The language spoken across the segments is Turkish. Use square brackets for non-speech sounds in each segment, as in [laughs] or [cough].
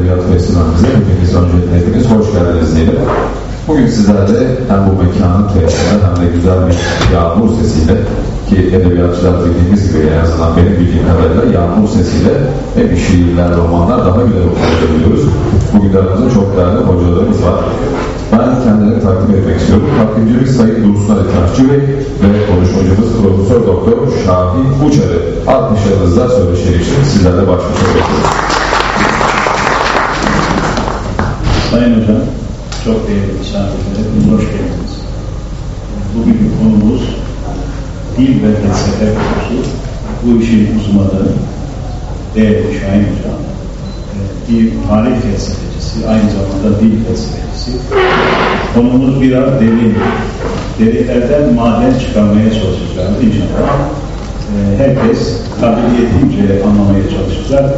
Edebiyat Festivali'mize hepiniz öncelikle hepiniz hoş geldiniz diyelim. Bugün sizlerle hem bu mekanın tesisinde hem de güzel bir yağmur sesiyle ki edebiyatçılar bildiğimiz gibi en azından benim bildiğim kadarıyla yağmur sesiyle hep şiirler, romanlar daha güzel okuyabiliyoruz. Bugün aramızda çok değerli hocalarımız var. Ben kendilerini takdim etmek istiyorum. Takdimcimiz Sayın Dursun Ali Taşçı Bey ve konuşmacımız Profesör Doktor Şahin Uçarı. Alkışlarınızla söyleşileri için sizlerle baş başa bırakıyoruz. Sayın Hocam, çok değerli misafirler, hoş geldiniz. Bugünkü konumuz dil ve felsefe konusu. Bu işin uzmanı değerli Şahin Hocam. Bir tarih felsefecisi, aynı zamanda dil felsefecisi. Konumuz biraz derin. Derinlerden maden çıkarmaya çalışacağız inşallah. Ee, Herkes kabiliyetince anlamaya çalışacak.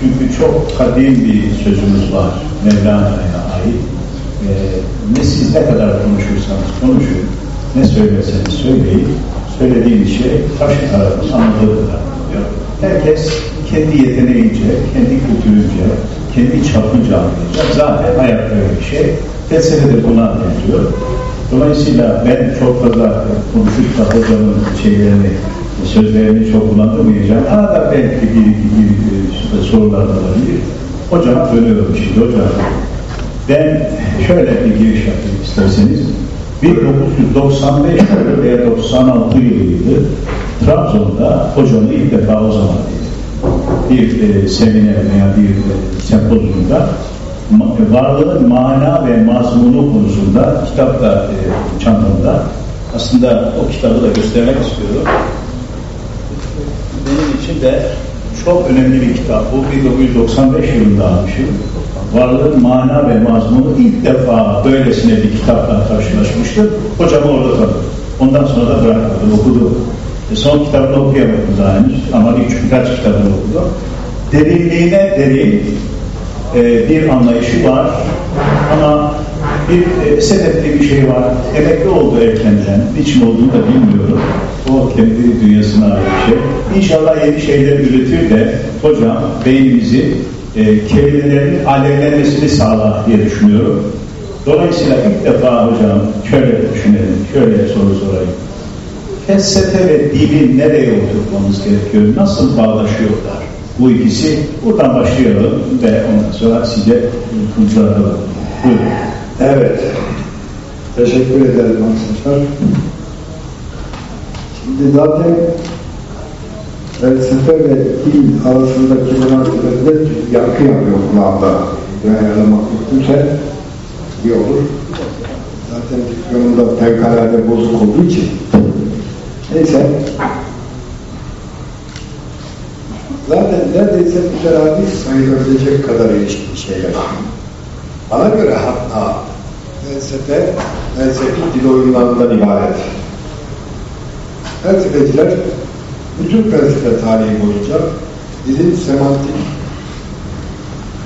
Çünkü çok kadim bir sözümüz var Mevlana'ya ait. Ee, ne siz ne kadar konuşursanız konuşun, ne söylerseniz söyleyin, söylediğiniz şey karşı tarafın anladığı kadar diyor. Herkes kendi yeteneğince, kendi kültürünce, kendi çapınca anlayacak. Zaten hayat böyle bir şey. Felsefe de buna benziyor. Dolayısıyla ben çok fazla konuşup da hocamın şeylerini, sözlerini çok kullandırmayacağım. Arada belki bir iki bir, bir sorular olabilir. Hocama dönüyorum şimdi hocam. Ben şöyle bir giriş yapayım isterseniz. 1995 yılı veya 96 yılıydı. Trabzon'da hocamı ilk defa o zaman bir e, seminer veya bir e, sempozyumda ma- varlığın mana ve mazmunu konusunda kitapta e, çantamda aslında o kitabı da göstermek istiyorum. Benim için de çok önemli bir kitap. Bu 1995 yılında almışım. Varlığın mana ve mazmunu ilk defa böylesine bir kitapla karşılaşmıştım. Hocamı orada tanıdım. Ondan sonra da bırakmadım, okudum. E, son kitabını okuyamadım daha henüz ama bir, birkaç kitabını okudum. Derinliğine derin e, bir anlayışı var ama bir e, sebepli bir şey var. Emekli oldu erkenden. Niçin olduğunu da bilmiyorum. O kendi dünyasına ait bir şey. İnşallah yeni şeyler üretir de hocam beynimizi e, kelimelerin alevlenmesini sağlar diye düşünüyorum. Dolayısıyla ilk defa hocam şöyle düşünelim, şöyle soru sorayım. Felsefe ve dili nereye oturtmamız gerekiyor? Nasıl bağlaşıyorlar? Bu ikisi buradan başlayalım ve ondan sonra size konuşalım. Buyurun. Evet. Teşekkür ederim arkadaşlar. Şimdi zaten felsefe ve dil arasındaki münasebette yankı yapıyor kulağımda. Ayarlamak mümkünse iyi olur. Zaten diplomunda fevkalade bozuk olduğu için. Neyse. Zaten neredeyse müteradif sayılabilecek kadar ilişkili şeyler. Bana göre hatta felsefe, felsefi dil oyunlarından ibaret. Felsefeciler bütün felsefe tarihi boyunca dilin semantik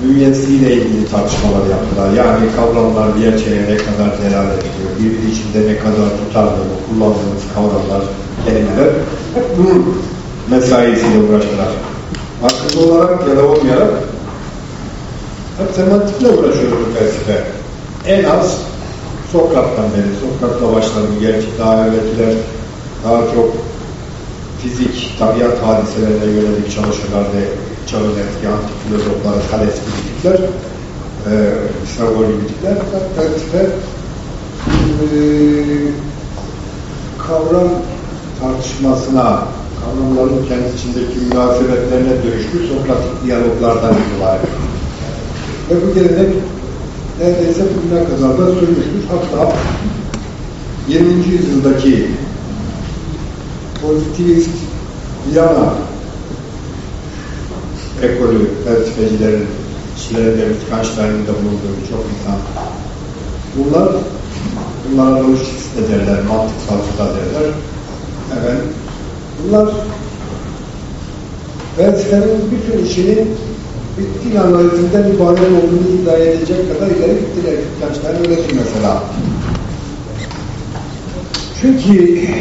bünyesiyle ilgili tartışmalar yaptılar. Yani kavramlar bir gerçeğe ne kadar delalet ediyor, birbiri içinde ne kadar tutarlı kullandığımız kavramlar, kelimeler hep bunun mesaisiyle uğraştılar. Akıllı olarak ya da olmayarak hep semantikle uğraşıyor bu felsefe. En az Sokrat'tan beri, Sokrat'la başladı. Gerçi daha evvelkiler daha çok fizik, tabiat hadiselerine yönelik çalışırlardı. Çağın eski antik filozofları, Thales gibiydiler. Ee, Pisagor gibiydiler. Felsefe e, kavram tartışmasına, kavramların kendi içindeki münasebetlerine dönüşmüş Sokratik diyaloglardan itibaren. Ve bu gelenek neredeyse bugüne kadar da sürmüştür. Hatta 20. yüzyıldaki pozitivist Viyana ekolü felsefecilerin Schiller, Wittgenstein'in de bulunduğu birçok insan. Bunlar bunlara lojist de derler, mantıksal da derler. Evet. Bunlar felsefenin bütün işinin bitki analizinden ibaret olduğunu iddia edecek kadar ileri gittiler. Wittgenstein öyle değil mesela. Çünkü 20.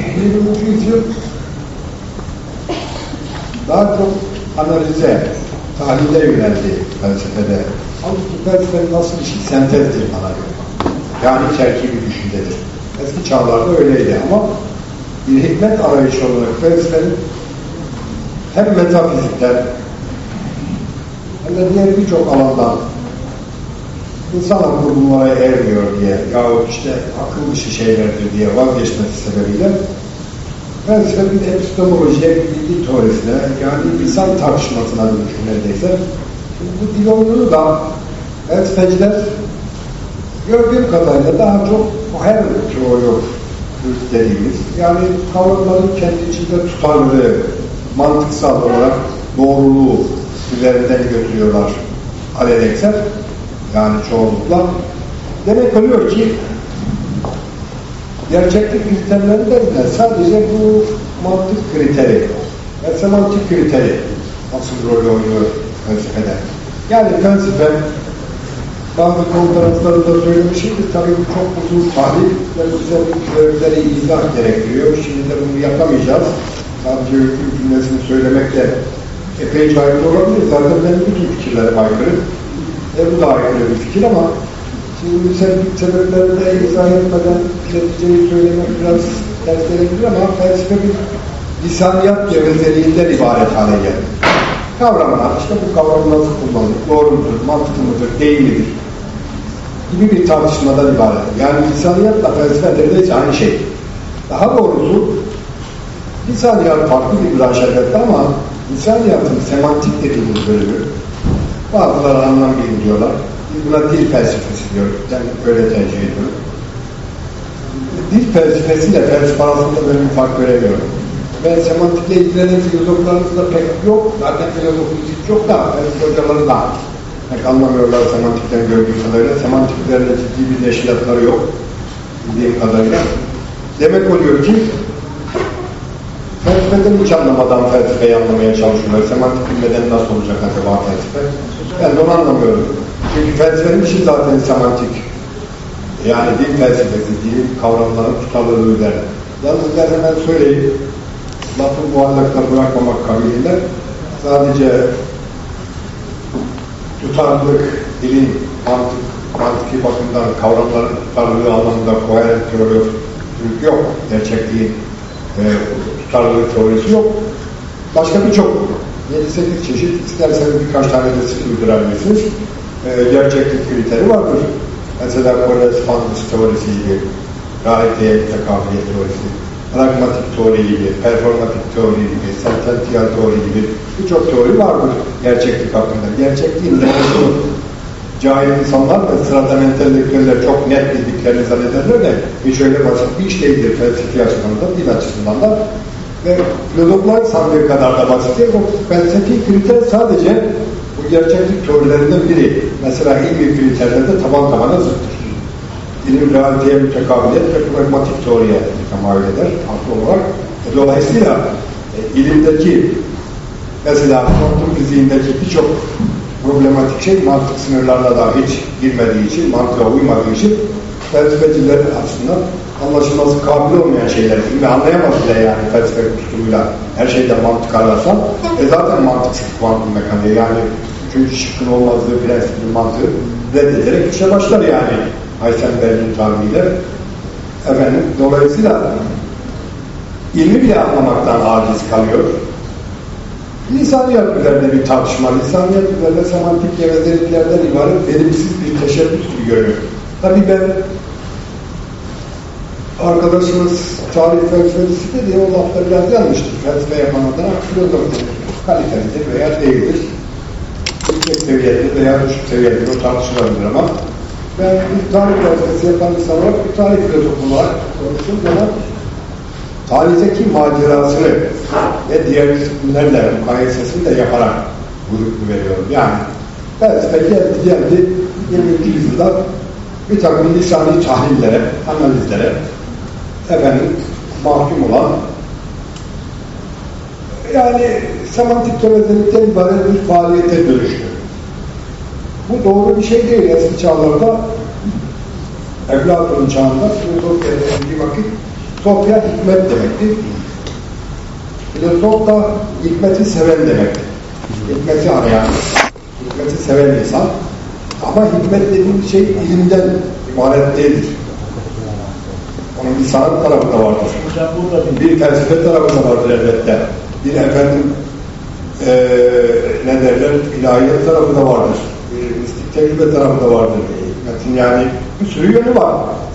yüzyıl daha çok analize, tahlile yöneldi felsefede. Halbuki felsefe nasıl bir şey? Sentezdir bana. Yani terkibi düşüncedir. Eski çağlarda öyleydi ama bir hikmet arayışı olarak felsefenin hem metafizikten hem de diğer birçok alandan insan aklı bunlara ermiyor diye yahut işte akıl dışı şeylerdir diye vazgeçmesi sebebiyle felsefe bir epistemolojiye, bir bilgi teorisine yani insan tartışmasına dönüşür neredeyse. Şimdi bu dil oyununu da felsefeciler gördüğüm kadarıyla daha çok her teori dediğimiz yani kavramların kendi içinde tutarlılığı, mantıksal olarak doğruluğu üzerinden götürüyorlar alelekser yani çoğunlukla. Demek oluyor ki gerçeklik kriterlerinden sadece bu mantık kriteri ve semantik kriteri asıl rol oynuyor felsefede. Yani felsefe bazı konferanslarında söylemişimdir. Tabii bu çok uzun tarih ve teorileri izah gerektiriyor. Şimdi de bunu yapamayacağız. Sadece hüküm cümlesini söylemekle epey aykırı olabilir. Zaten benim bütün fikirlerim aykırı. E bu da aykırı bir fikir ama şimdi müsebbip sebeplerini izah etmeden neticeyi söylemek biraz ters gelebilir ama felsefe bir lisaniyat gevezeliğinden ibaret hale geldi. Kavramlar, işte bu kavram nasıl kullanılır, doğru mudur, mantıklı mıdır, değil midir gibi bir tartışmadan ibaret. Yani lisaniyatla felsefe neredeyse aynı şey. Daha doğrusu lisaniyat farklı bir branş elbette ama lisaniyatın semantik dediğimiz bölümü bazıları anlam bilimi diyorlar. Buna dil felsefesi diyoruz. Ben öyle tercih ediyorum. Dil felsefesiyle felsefe arasında böyle bir fark göremiyorum. Ve semantikle ilgilenen filozoflarımız pek yok. Zaten filozofumuz hiç yok da felsefe hocaları da pek anlamıyorlar semantikten gördüğüm kadarıyla. Semantik üzerinde ciddi bir neşrilatları yok. Bildiğim kadarıyla. Demek oluyor ki felsefeden hiç anlamadan felsefeyi anlamaya çalışıyorlar. Semantik bilmeden nasıl olacak acaba felsefe? Ben onu anlamıyorum. Çünkü felsefenin işi zaten semantik. Yani dil felsefesi, dil kavramların tutarlılığı üzerine. Yalnız hemen söyleyeyim, lafı muallakta bırakmamak kabiliyle sadece tutarlılık, dilin mantık, mantıki bakımdan kavramların tutarlılığı anlamında koherent teori yok. Gerçekliğin e, tutarlılık teorisi yok. Başka birçok 7-8 çeşit isterseniz birkaç tane de siz uydurabilirsiniz. E, gerçeklik kriteri vardır. Mesela korespondens teorisi gibi, realiteye tekabüliyet teorisi, pragmatik teori gibi, performatik teori gibi, sentential teori gibi birçok teori vardır gerçeklik hakkında. Gerçekliğin nefesini cahil insanlar ve sıradan entelektüeller çok net bildiklerini zannederler de hiç öyle basit bir iş değildir felsefi açıdan da, dil açısından da. Ve filozoflar sandığı kadar da basit değil. O felsefi kriter sadece bu gerçeklik teorilerinden biri. Mesela ilmi kriterlerde taban tabana zıttır. İlim realiteye mütekabiliyet ve pragmatik teoriye temayül eder haklı olarak. E, dolayısıyla e, ilimdeki mesela kuantum fiziğindeki birçok problematik şey mantık sınırlarına da hiç girmediği için, mantığa uymadığı için felsefecilerin aslında anlaşılması kabil olmayan şeyler. Ve anlayamaz bile yani felsefe kusturuyla her şeyde mantık ararsan e zaten mantıksız kuantum mekaniği. Yani üçüncü şıkkın olmazlığı prensibin mantığı reddederek işe başlar yani. Heisenberg'in tabiriyle efendim dolayısıyla ilmi bile anlamaktan aciz kalıyor. Lisaniyat üzerinde bir tartışma, lisaniyat üzerinde semantik gevezeliklerden ibaret verimsiz bir teşebbüs gibi görüyor. Tabii ben arkadaşımız tarih felsefesi dedi, o lafta biraz yanlıştır. Felsefe yapan adına filozof kalitelidir veya değildir. Yüksek seviyede veya düşük seviyede o tartışılabilir ama ben bir tarih felsefesi yapan insan olarak bir tarih filozofu olarak konuştuğum zaman tarihteki macerasını ve diğer disiplinlerle mukayesesini de yaparak bu hükmü veriyorum. Yani felsefe geldi geldi 20. yüzyılda bir takım lisani tahlillere, analizlere efendim mahkum olan yani semantik gevezelikten ibaret bir faaliyete dönüştü. Bu doğru bir şey değil eski çağlarda Eflatun çağında filozof bir vakit Sofya hikmet demektir. Filozof da hikmeti seven demektir. Hikmeti arayan, hikmeti seven insan. Ama hikmet dediğimiz şey ilimden ibaret değildir. Onun bir sanat tarafı da vardır. Bir felsefe tarafı da vardır elbette. Bir efendim eee ne derler ilahiyat tarafı da vardır. Bir mistik tecrübe tarafı da vardır. Hikmetin yani bir sürü yönü var.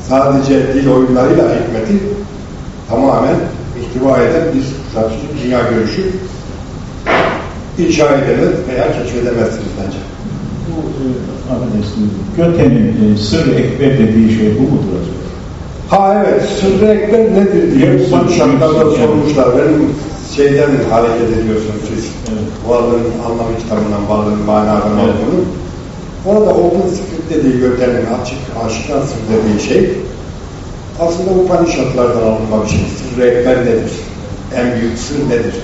Sadece dil oyunlarıyla hikmeti tamamen ihtiva eden bir strateji dünya görüşü inşa edemez veya keşfedemezsiniz bence. bu e, affedersiniz, Göte'nin e, sır ekber dediği şey bu mudur acaba? Ha evet, sırrı ekber nedir diye sırrı şartlarda ekber. sormuşlar. Benim şeyden hareket ediyorsunuz siz. Evet. Varlığın anlamı kitabından, varlığın manadan Evet. olduğunu. Orada open script dediği Göte'nin açık, aşikar sır dediği şey aslında Upanishadlardan alınma bir şey. Sırrı ekber nedir? En büyük sır nedir?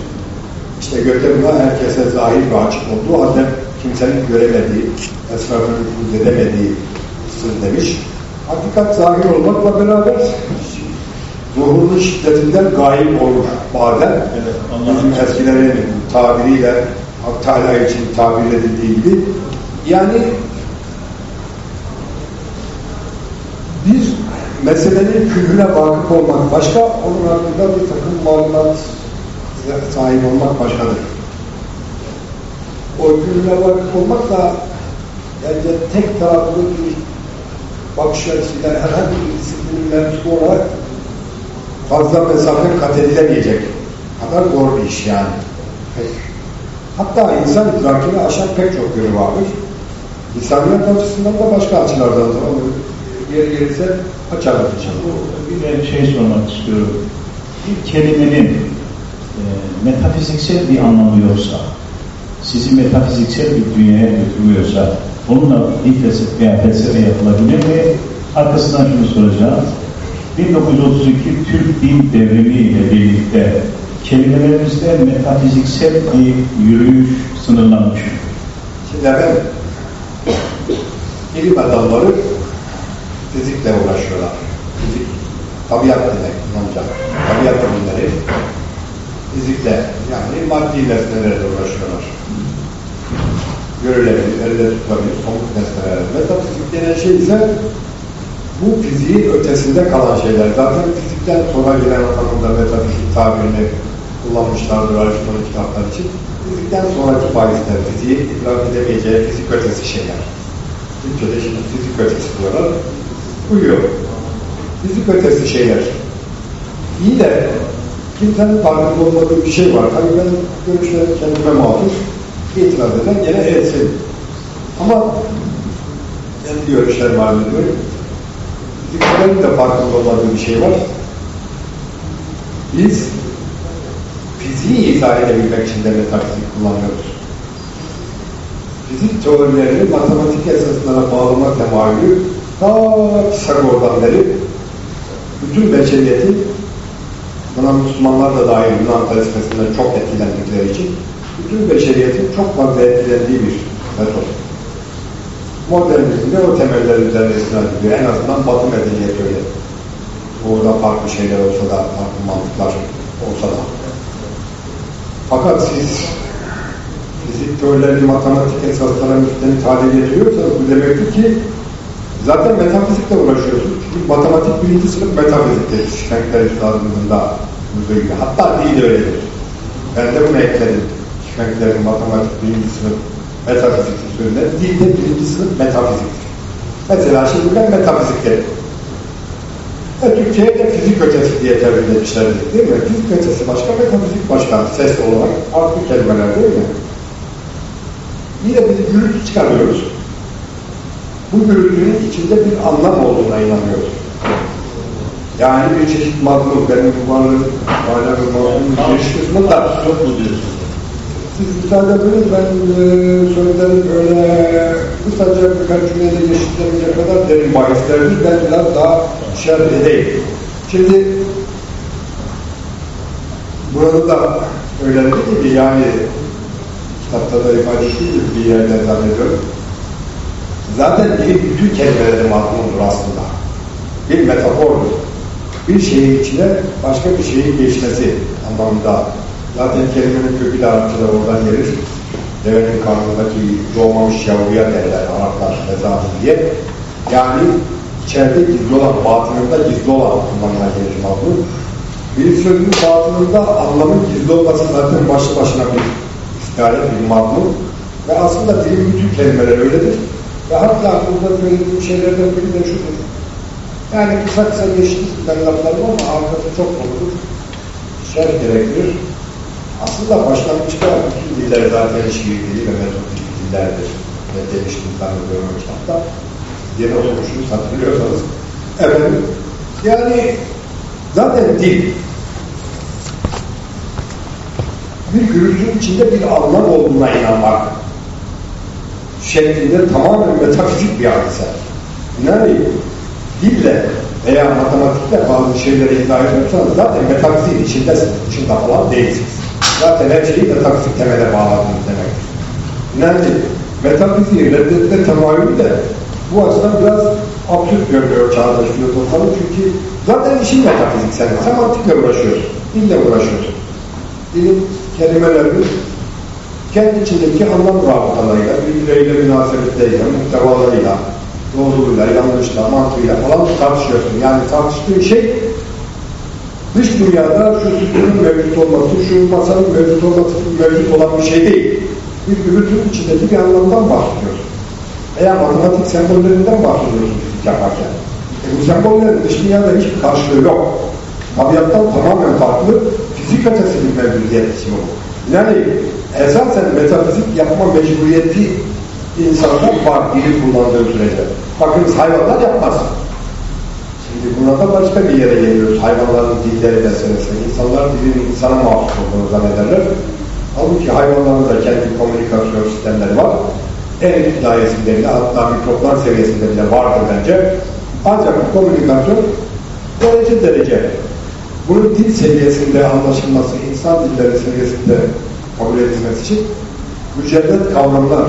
İşte Göte buna herkese zahir ve açık olduğu halde kimsenin göremediği, esrarını nüfuz edemediği sır demiş. Hakikat zahir olmakla beraber ruhunun şiddetinden gayip olur bazen. Evet, Bizim eskilerin tabiriyle Hak Teala için tabir edildiği gibi yani bir meselenin külüne vakıf olmak başka, onun hakkında bir takım malumat sahip olmak başkadır. O külüne vakıf olmak da bence tek taraflı bir bakış açısıyla herhangi bir disiplinin mensubu olarak fazla mesafe kat edilemeyecek kadar zor bir iş yani. Hatta insan idrakini aşan pek çok yönü vardır. İnsaniyet açısından da başka açılardan da onu yer gelirse açar. Bu- Bir de şey sormak istiyorum. Bir kelimenin e, metafiziksel bir anlamı yoksa, sizi metafiziksel bir dünyaya götürüyorsa, onunla bir felsefe felsefe yapılabilir mi? Arkasından şunu soracağım. 1932 Türk Din Devrimi ile birlikte kelimelerimizde metafiziksel bir yürüyüş sınırlanmış. Şimdi efendim bilim adamları fizikle uğraşıyorlar. Fizik, tabiat demek Yunanca. Tabiat bilimleri fizikle yani maddi nesnelerle uğraşıyorlar. Görülebilir, elde tutulabilir, somut nesnelerle. Metafizik denen şey ise bu fiziğin ötesinde kalan şeyler. Zaten fizikten sonra gelen anlamda metafizik tabirini kullanmışlardır Aristo'nun kitapları için. Fizikten sonraki bahisler, fiziği idrak edemeyeceği fizik ötesi şeyler. Türkçe'de şimdi fizik ötesi diyorlar. Uyuyor. Fizik ötesi şeyler. İyi de kimsenin farkında olmadığı bir şey var. Tabii ben görüşlerim kendime mahsus. İtiraz eden gene etsin. Ama kendi görüşlerim var diyorum. Fizikçilerin de farkında olmadığı bir şey var. Biz fiziği izah edebilmek için de metafizik kullanıyoruz. Fizik teorilerini matematik esaslara bağlama temayülü ta Pisagor'dan beri bütün beşeriyeti buna Müslümanlar da dahil Yunan felsefesinden çok etkilendikleri için bütün beşeriyetin çok fazla etkilendiği bir metot. Modernizm de o temeller üzerine istinad ediyor. En azından Batı medeniyeti öyle. Orada farklı şeyler olsa da, farklı mantıklar olsa da. Fakat siz fizik teorilerini matematik esaslara üstlenip hale getiriyorsanız bu demektir ki zaten metafizikle uğraşıyorsunuz. Çünkü matematik birinci sınıf metafiziktir. Şenkler bulduğu gibi. Hatta dil de öyledir. Ben de bunu ekledim. Şenklerin matematik birinci sınıf metafizik sözüne. Dil de birinci sınıf metafiziktir. Mesela şimdi ben metafizik dedim. E, Türkçe'ye de fizik ötesi diye tercih etmişler değil mi? Fizik ötesi başka, metafizik başka. Ses olarak farklı kelimeler değil mi? Yine biz gürültü çıkarıyoruz. Bu gürültünün içinde bir anlam olduğuna inanıyoruz. Yani bir çeşit mazlum, benim bu varlığım, hala bir mazlumun bir kısmı da Yok mu diyorsunuz? Siz müsaade ediniz, ben e, sözleri böyle kısaca birkaç cümleyle geçiştirecek kadar derin bahislerdir. Ben biraz daha şerh edeyim. Şimdi burada da öğrendiği gibi yani kitapta da ifade ettiği gibi bir yerde zannediyorum. Zaten bilim bütün kelimeleri mazmundur aslında. Bir metafordur. Bir şeyin içine başka bir şeyin geçmesi anlamında Zaten kelimenin kökü de Arapçada oradan gelir. devenin karnındaki doğmamış yavruya derler Araplar mezarı diye. Yani içeride gizli olan, batınında gizli olan anlamına gelir bu. Bir sözün batınında anlamın gizli olması zaten başlı başına bir istihare, bir mazlum. Ve aslında dilin bütün kelimeler öyledir. Ve hatta burada söylediğim şeylerden biri de şudur. Yani kısa kısa geçtik ben laflarım ama arkası çok doludur. Şerh gerektirir. Aslında başlangıçta bütün diller zaten şiir ve metodik dillerdir. Ne demiştim zannediyorum kitapta. Yeni okumuşsunuz hatırlıyorsanız. Efendim, yani zaten dil bir gürültünün içinde bir anlam olduğuna inanmak şeklinde tamamen metafizik bir hadise. Yani dille veya matematikle bazı şeyleri iddia ediyorsanız zaten metafizik içindesiniz, dışında falan değilsiniz. Zaten her şeyi metafizik temele bağladınız demektir. Yani metafiziği reddetme temayülü de bu açıdan biraz absürt görünüyor çağdaş filozofların çünkü zaten işin metafizik sen semantikle uğraşıyorsun, dille uğraşıyorsun. Dilin kelimelerini kendi içindeki anlam rabıtalarıyla, birbirleriyle münasebetleriyle, muhtevalarıyla, doğruluğuyla, yanlışla, mantığıyla falan tartışıyorsun. Yani tartıştığın şey dış dünyada şu sütunun mevcut olması, şu masanın mevcut olması mevcut olan bir şey değil. Bir gürültünün içindeki bir anlamdan bahsediyorsun. Veya matematik sembollerinden bahsediyorsun fizik yaparken. E bu sembollerin dış dünyada hiçbir karşılığı yok. Tabiattan tamamen farklı, fizik ötesi bir mevcudiyet bu. Yani esasen metafizik yapma mecburiyeti insanlar var dili kullandığı sürece. Bakınız hayvanlar yapmaz. Şimdi buna da başka bir yere geliyoruz. Hayvanların dilleri meselesi. İnsanlar dilin insana mahsus olduğunu zannederler. Halbuki hayvanların da kendi komünikasyon sistemleri var. En ibtidayesinde bile hatta mikroplar seviyesinde bile vardır bence. Ancak bu komünikasyon derece derece bunun dil seviyesinde anlaşılması, insan dilleri seviyesinde kabul edilmesi için mücerret kavramlar,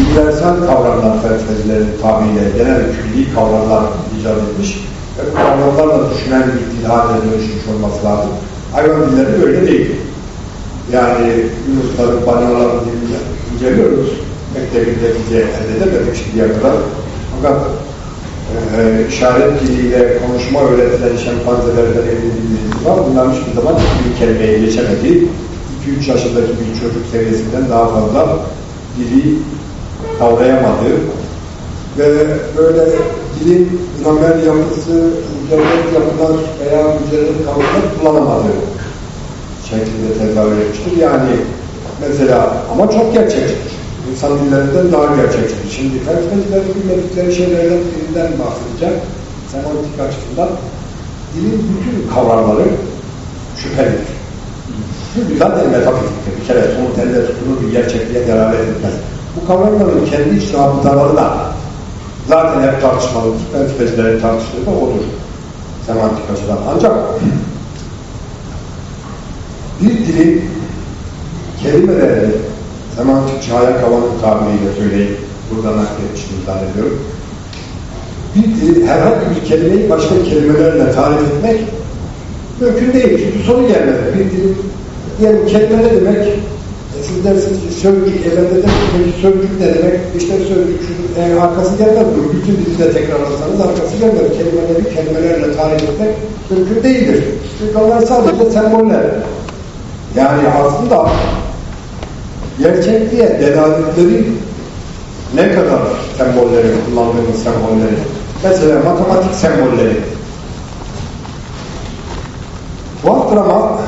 universal kavramlar felsefecilerin tabiriyle genel külli kavramlar icat etmiş ve bu kavramlarla düşünen bir dil haline dönüşmüş olması lazım. Hayvan dilleri böyle değil. Yani Yunusların, balinaların dilini inceliyoruz. Pek de bir netice elde edemedik şimdiye kadar. Fakat e, işaret diliyle konuşma öğretilen şempanzelerden evli var. Bunlar hiçbir zaman bir kelimeye geçemedi. 2-3 yaşındaki bir çocuk seviyesinden daha fazla dili kavrayamadı. Ve böyle dilin gramer yapısı, mücerret yapılar veya mücerret kavramlar kullanamadı şeklinde tezahür etmiştir. Yani mesela ama çok gerçekçidir. İnsan dillerinden daha gerçekçidir. Şimdi felsefecilerin bilmedikleri şeylerden birinden bahsedeceğim. Semantik açısından dilin bütün kavramları şüphelidir. Çünkü zaten metafiziktir. Bir kere somut elde tutulur bir gerçekliğe delalet etmez. Bu kavramların kendi iç rabıtaları da zaten hep tartışmalıdır. Felsefecilerin tartıştığı da odur. Semantik açıdan. Ancak bir dilin kelimeleri semantik çaya kavanın tabiriyle söyleyip buradan nakletmiştim zannediyorum. Bir dili, herhangi bir kelimeyi başka kelimelerle tarif etmek mümkün değil. Çünkü soru gelmedi. Bir dilin diyelim kelime ne demek? E siz dersiniz ki sözcük, evde de peki sözcük ne demek? İşte sözcük şu, e, arkası gelmez. Bütün dili de tekrarlasanız arkası gelmez. Kelimeleri kelimelerle tarif etmek mümkün değildir. Çünkü onlar sadece semboller. Yani aslında gerçekliğe delaletleri ne kadar sembolleri, kullandığımız sembolleri, mesela matematik sembolleri. Vardır ama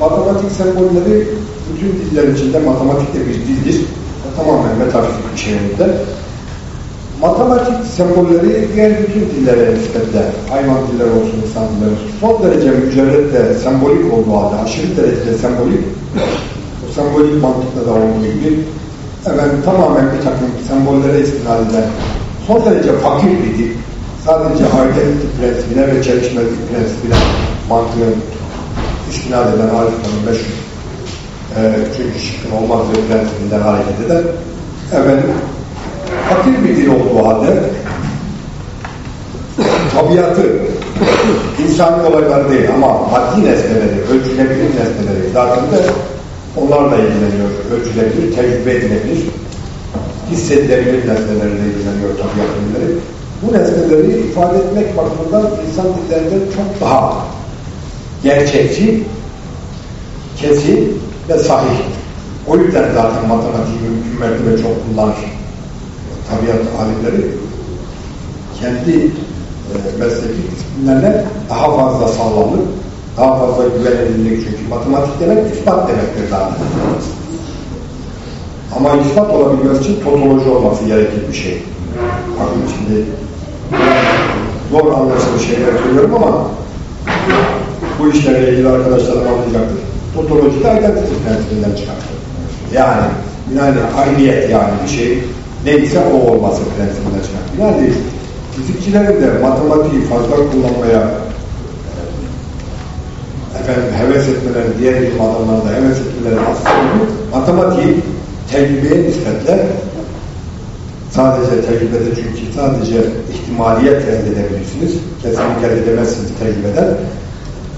matematik sembolleri bütün diller içinde matematik de bir dildir. Tamamen metafizik bir şeyinde. Matematik sembolleri diğer bütün dillere nispetle, hayvan dilleri olsun, insan dilleri olsun, son derece mücerret ve sembolik olduğu halde, aşırı derecede sembolik, o sembolik mantıkla da olduğu gibi, efendim, tamamen bir takım sembollere istinad eden, son derece fakir bir dil, sadece hareket prensibine ve çelişmezlik prensibine mantığın istinad eden Arif'in meşhur çünkü şıkkın olmazdığı prensibinden hareket eden efendim fakir bir dil olduğu halde. Tabiatı insani olaylar değil ama maddi nesneleri, ölçülebilir nesneleri zaten de onlarla ilgileniyor, ölçülebilir, tecrübe edilebilir, hissedilebilir nesnelerle ilgileniyor tabiat bilimleri. Bu nesneleri ifade etmek bakımından insan dillerinden çok daha gerçekçi, kesin ve sahih. O yüzden zaten matematiği mümkün mertebe çok kullanır. Tabiat alimleri kendi e, mesleki disiplinlerine daha fazla sağlamlık, daha fazla güvenilirlik çünkü matematik demek ispat demektir zaten. Ama ispat olabilmesi için totoloji olması gerekir bir şey. Bakın şimdi zor anlaşılır şeyler söylüyorum ama bu işlerle ilgili arkadaşlarım anlayacaktır. Totoloji de identity prensibinden çıkartır. Yani yani ayniyet yani bir şey neyse o olması prensibinden çıkartır. Yani fizikçilerin de matematiği fazla kullanmaya efendim heves etmeleri, diğer bilim adamlarının da heves etmeleri aslında matematiği tecrübeye nispetle sadece tecrübede çünkü sadece ihtimaliyet elde edebilirsiniz. Kesinlik elde edemezsiniz tecrübeden.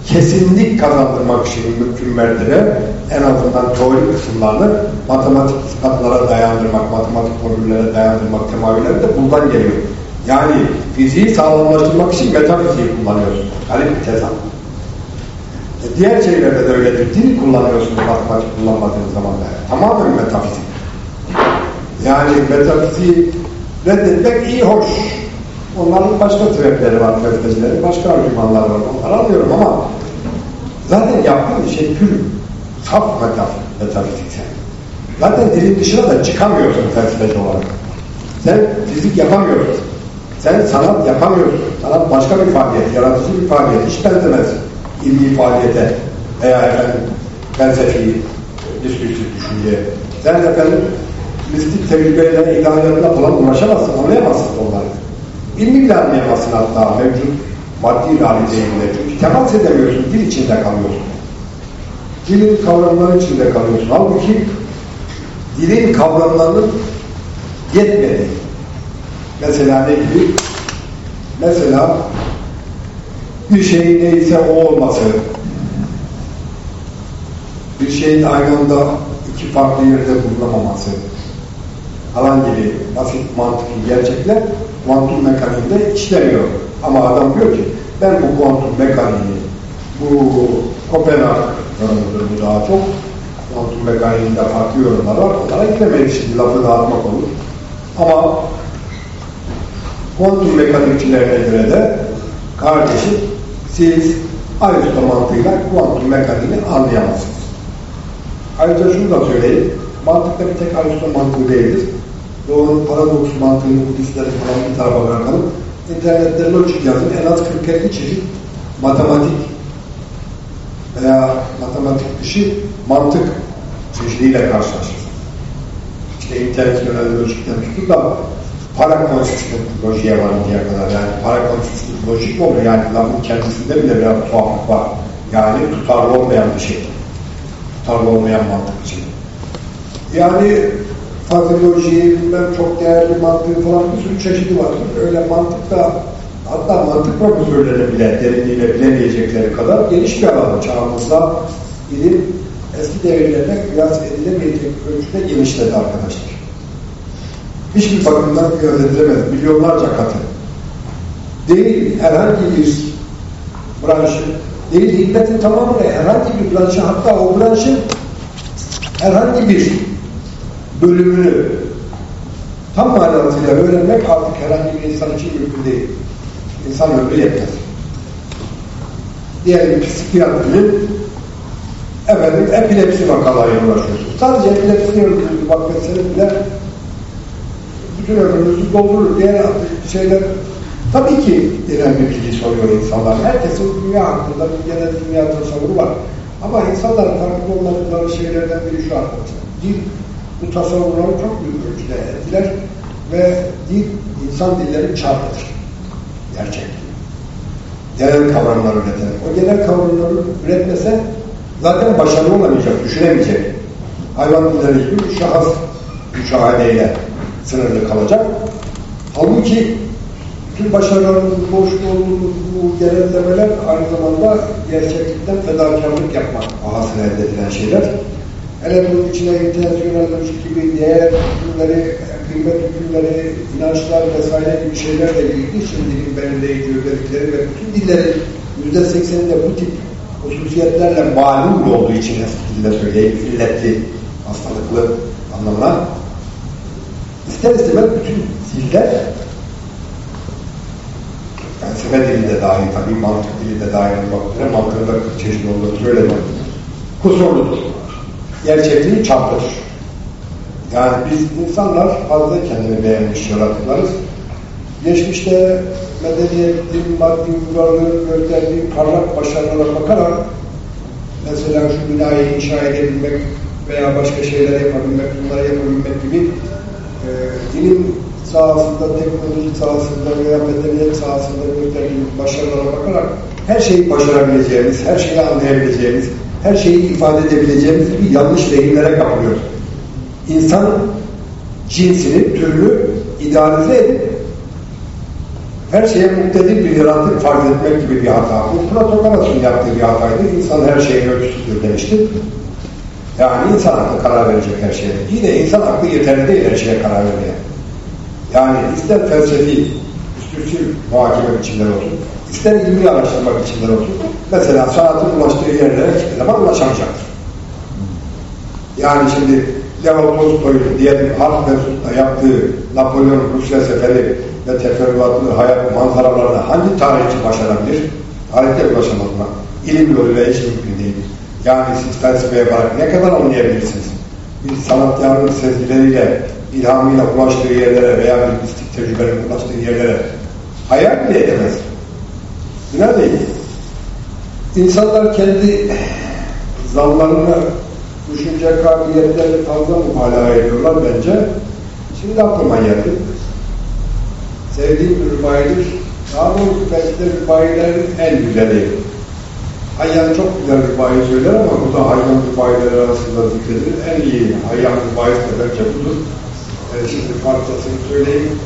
Kesinlik kazandırmak için mümkün mertebe en azından teori kısımlarını matematik ispatlara dayandırmak, matematik formüllere dayandırmak temayülleri de buradan geliyor. Yani fiziği sağlamlaştırmak için metafiziği kullanıyorsunuz. Yani bir tezat. E diğer şeylerde de öyledir. Dil kullanıyorsunuz matematik kullanmadığınız zaman da. Tamamen metafizik. Yani metafiziği reddetmek iyi hoş. Onların başka sebepleri var felsefecilerin, başka argümanlar var. Onları anlıyorum ama zaten yaptığın şey pür, saf metafiziksel. Zaten dilin dışına da çıkamıyorsun felsefeci olarak. Sen fizik yapamıyorsun. Sen sanat yapamıyorsun. Sanat başka bir faaliyet, yaratıcı bir faaliyet. Hiç benzemez ilmi faaliyete veya efendim felsefi, diskursif düşünceye. Sen efendim mistik tecrübeyle, ilahiyatla falan uğraşamazsın, anlayamazsın onları. İlmi bile anlayamazsın hatta mevcut maddi realiteyinde. Çünkü temas edemiyorsun, dil içinde kalıyorsun. Dilin kavramları içinde kalıyorsun. Halbuki dilin kavramlarının yetmedi. Mesela ne gibi? Mesela bir şeyin neyse o olması, bir şeyin aynı anda iki farklı yerde bulunamaması falan gibi basit mantıklı gerçekler kuantum mekaniğinde işlemiyor. Ama adam diyor ki ben bu kuantum mekaniği bu Kopenhag daha çok kuantum mekaniğinde farklı yorumlar var. Onlara gidemeyiz şimdi lafı dağıtmak olur. Ama kuantum mekanikçilerine göre de kardeşim siz Aristo mantığıyla kuantum mekaniğini anlayamazsınız. Ayrıca şunu da söyleyeyim. Mantıkta bir tek Aristo mantığı değildir. Doğru paradoks mantığını, Budistleri falan bir tarafa bırakalım. İnternette lojik yazın en az 40-50 çeşit matematik veya matematik dışı mantık çeşidiyle karşılaşırsınız. İşte intelektüel lojikten tutun da para konsistent lojiye varıncaya kadar yani para konsistent lojik mi oluyor? Yani lafın kendisinde bile biraz tuhaflık var. Yani tutarlı olmayan bir şey. Tutarlı olmayan mantık için. Yani faziloji, bilmem çok değerli mantığı falan bir sürü çeşidi var. Öyle mantık da hatta mantık profesörleri bile derinliğiyle bilemeyecekleri kadar geniş bir alan çağımızda ilim eski devirlerine kıyas edilemeyecek ölçüde genişledi arkadaşlar hiçbir bakımdan kıyas edilemez. Milyonlarca katı. Değil herhangi bir branşı, değil hikmetin tamamıyla herhangi bir branşı, hatta o branşın herhangi bir bölümünü tam manasıyla öğrenmek artık herhangi bir insan için mümkün değil. İnsan ömrü yetmez. Diyelim psikiyatrinin efendim epilepsi vakalarıyla uğraşıyorsun. Sadece epilepsi öldürüldü bak mesela bile bütün ömrünüzü doldurur. Diğer şeyler tabii ki önemli bilgi soruyor insanlar. Herkesin dünya hakkında bir genel dünya tasavvuru var. Ama insanların farkında olmadıkları şeylerden biri şu arkadaşlar. Dil bu tasavvurları çok büyük ölçüde etkiler ve dil insan dilleri çarpıtır. Gerçek. Genel kavramlar üreten. O genel kavramları üretmese zaten başarılı olamayacak, düşünemeyecek. Hayvan dilleri gibi şahıs müşahedeyle sınırlı kalacak. Halbuki bütün başarılarımız, boşluğumuz, bu genellemeler aynı zamanda gerçeklikten fedakarlık yapmak bahasına elde edilen şeyler. Hele bunun içine intensiyonelmiş gibi değer hükümleri, kıymet hükümleri, inançlar vesaire gibi şeyler de girdiği için dilin belirleyici özellikleri ve bütün dillerin yüzde sekseninde bu tip hususiyetlerle malum olduğu için eski dilde söyleyeyim, illetli, hastalıklı anlamına ister istemez bütün diller felsefe dili de dahil tabii, mantık dili de dahil olmak üzere, mantığın da 40 çeşit olduğunu söylemek kusurludur. Gerçekliği çarpıtır. Yani biz insanlar fazla kendini beğenmiş yaratıklarız. Geçmişte medeniyetin, maddi uygarlığın gösterdiği parlak başarılara bakarak mesela şu binayı inşa edebilmek veya başka şeyler yapabilmek, bunları yapabilmek gibi e, ilim sahasında, teknoloji sahasında veya medeniyet sahasında gösterdiğimiz başarılara bakarak her şeyi başarabileceğimiz, her şeyi anlayabileceğimiz, her şeyi ifade edebileceğimiz gibi yanlış vehimlere kapılıyoruz. İnsan cinsini, türünü idealize her şeye muktedir bir yaratık farz etmek gibi bir hata. Bu Protagonas'ın yaptığı bir hataydı. İnsan her şeyin ölçüsüdür demişti. Yani insan aklı karar verecek her şeye. Yine insan aklı yeterli değil her şeye karar vermeye. Yani ister felsefi, üstürsül muhakeme biçimleri olsun, ister ilmi araştırma biçimleri olsun, mesela sanatın ulaştığı yerlere hiçbir zaman ulaşamayacaktır. Yani şimdi Leon Tolstoy'un diye bir halk mensupla yaptığı Napolyon Rusya seferi ve teferruatlı hayat manzaralarına hangi tarihçi başarabilir? Tarihte ulaşamaz buna. İlim yoluyla hiç mümkün değil. Yani siz felsefeye bakarak ne kadar anlayabilirsiniz? Bir sanatkarın sezgileriyle, ilhamıyla ulaştığı yerlere veya bir mistik tecrübenin ulaştığı yerlere hayal bile edemez. Değil. İnsanlar kendi zanlarını düşünce kabiliyetlerini fazla mübalağa ediyorlar bence. Şimdi aklıma geldi. Sevdiğim bir rübayidir. Daha doğrusu belki de rübayilerin en güzeli. Hayyan çok güzel rübayi söyler ama bu da hayyan rübayileri arasında zikredilir. En iyi hayyan rübayisi de bence budur. E, şimdi parçasını söyleyeyim.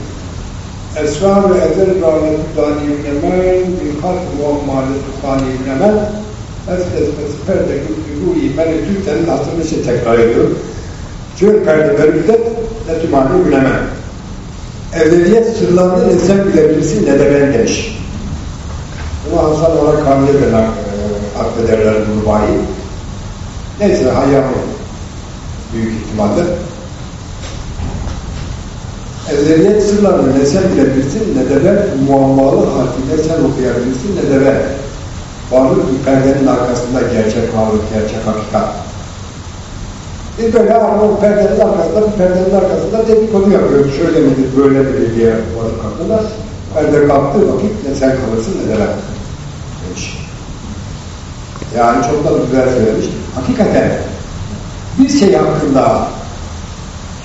Esrar ve ezel rahmetü zaniyünemen bin halk muammaletü zaniyünemen Esfesfes perde ruhi beni Türklerin hatırını için tekrar ediyorum. Çöl perde verüzet letümani gülemen. Evveliyet sırlarını ne sen bilebilirsin ne de ben demiş. Bunu Hasan olarak Kamil'e de aklederler bu rubayı. Neyse hayyamı büyük ihtimalle. Evveliyet sırlarını ne sen bilebilirsin ne de ben muammalı harfinde sen okuyabilirsin ne de ben. Varlık perdenin arkasında gerçek varlık, gerçek hakikat. Biz böyle ama o perdenin arkasında, bir perdenin arkasında dedikodu yapıyoruz. Şöyle midir, böyle midir diye varlık hakkında. Perde kalktığı vakit ne sen kalırsın ne de ben. Demiş. Yani çok da güzel söylemiş. Hakikaten bir şey hakkında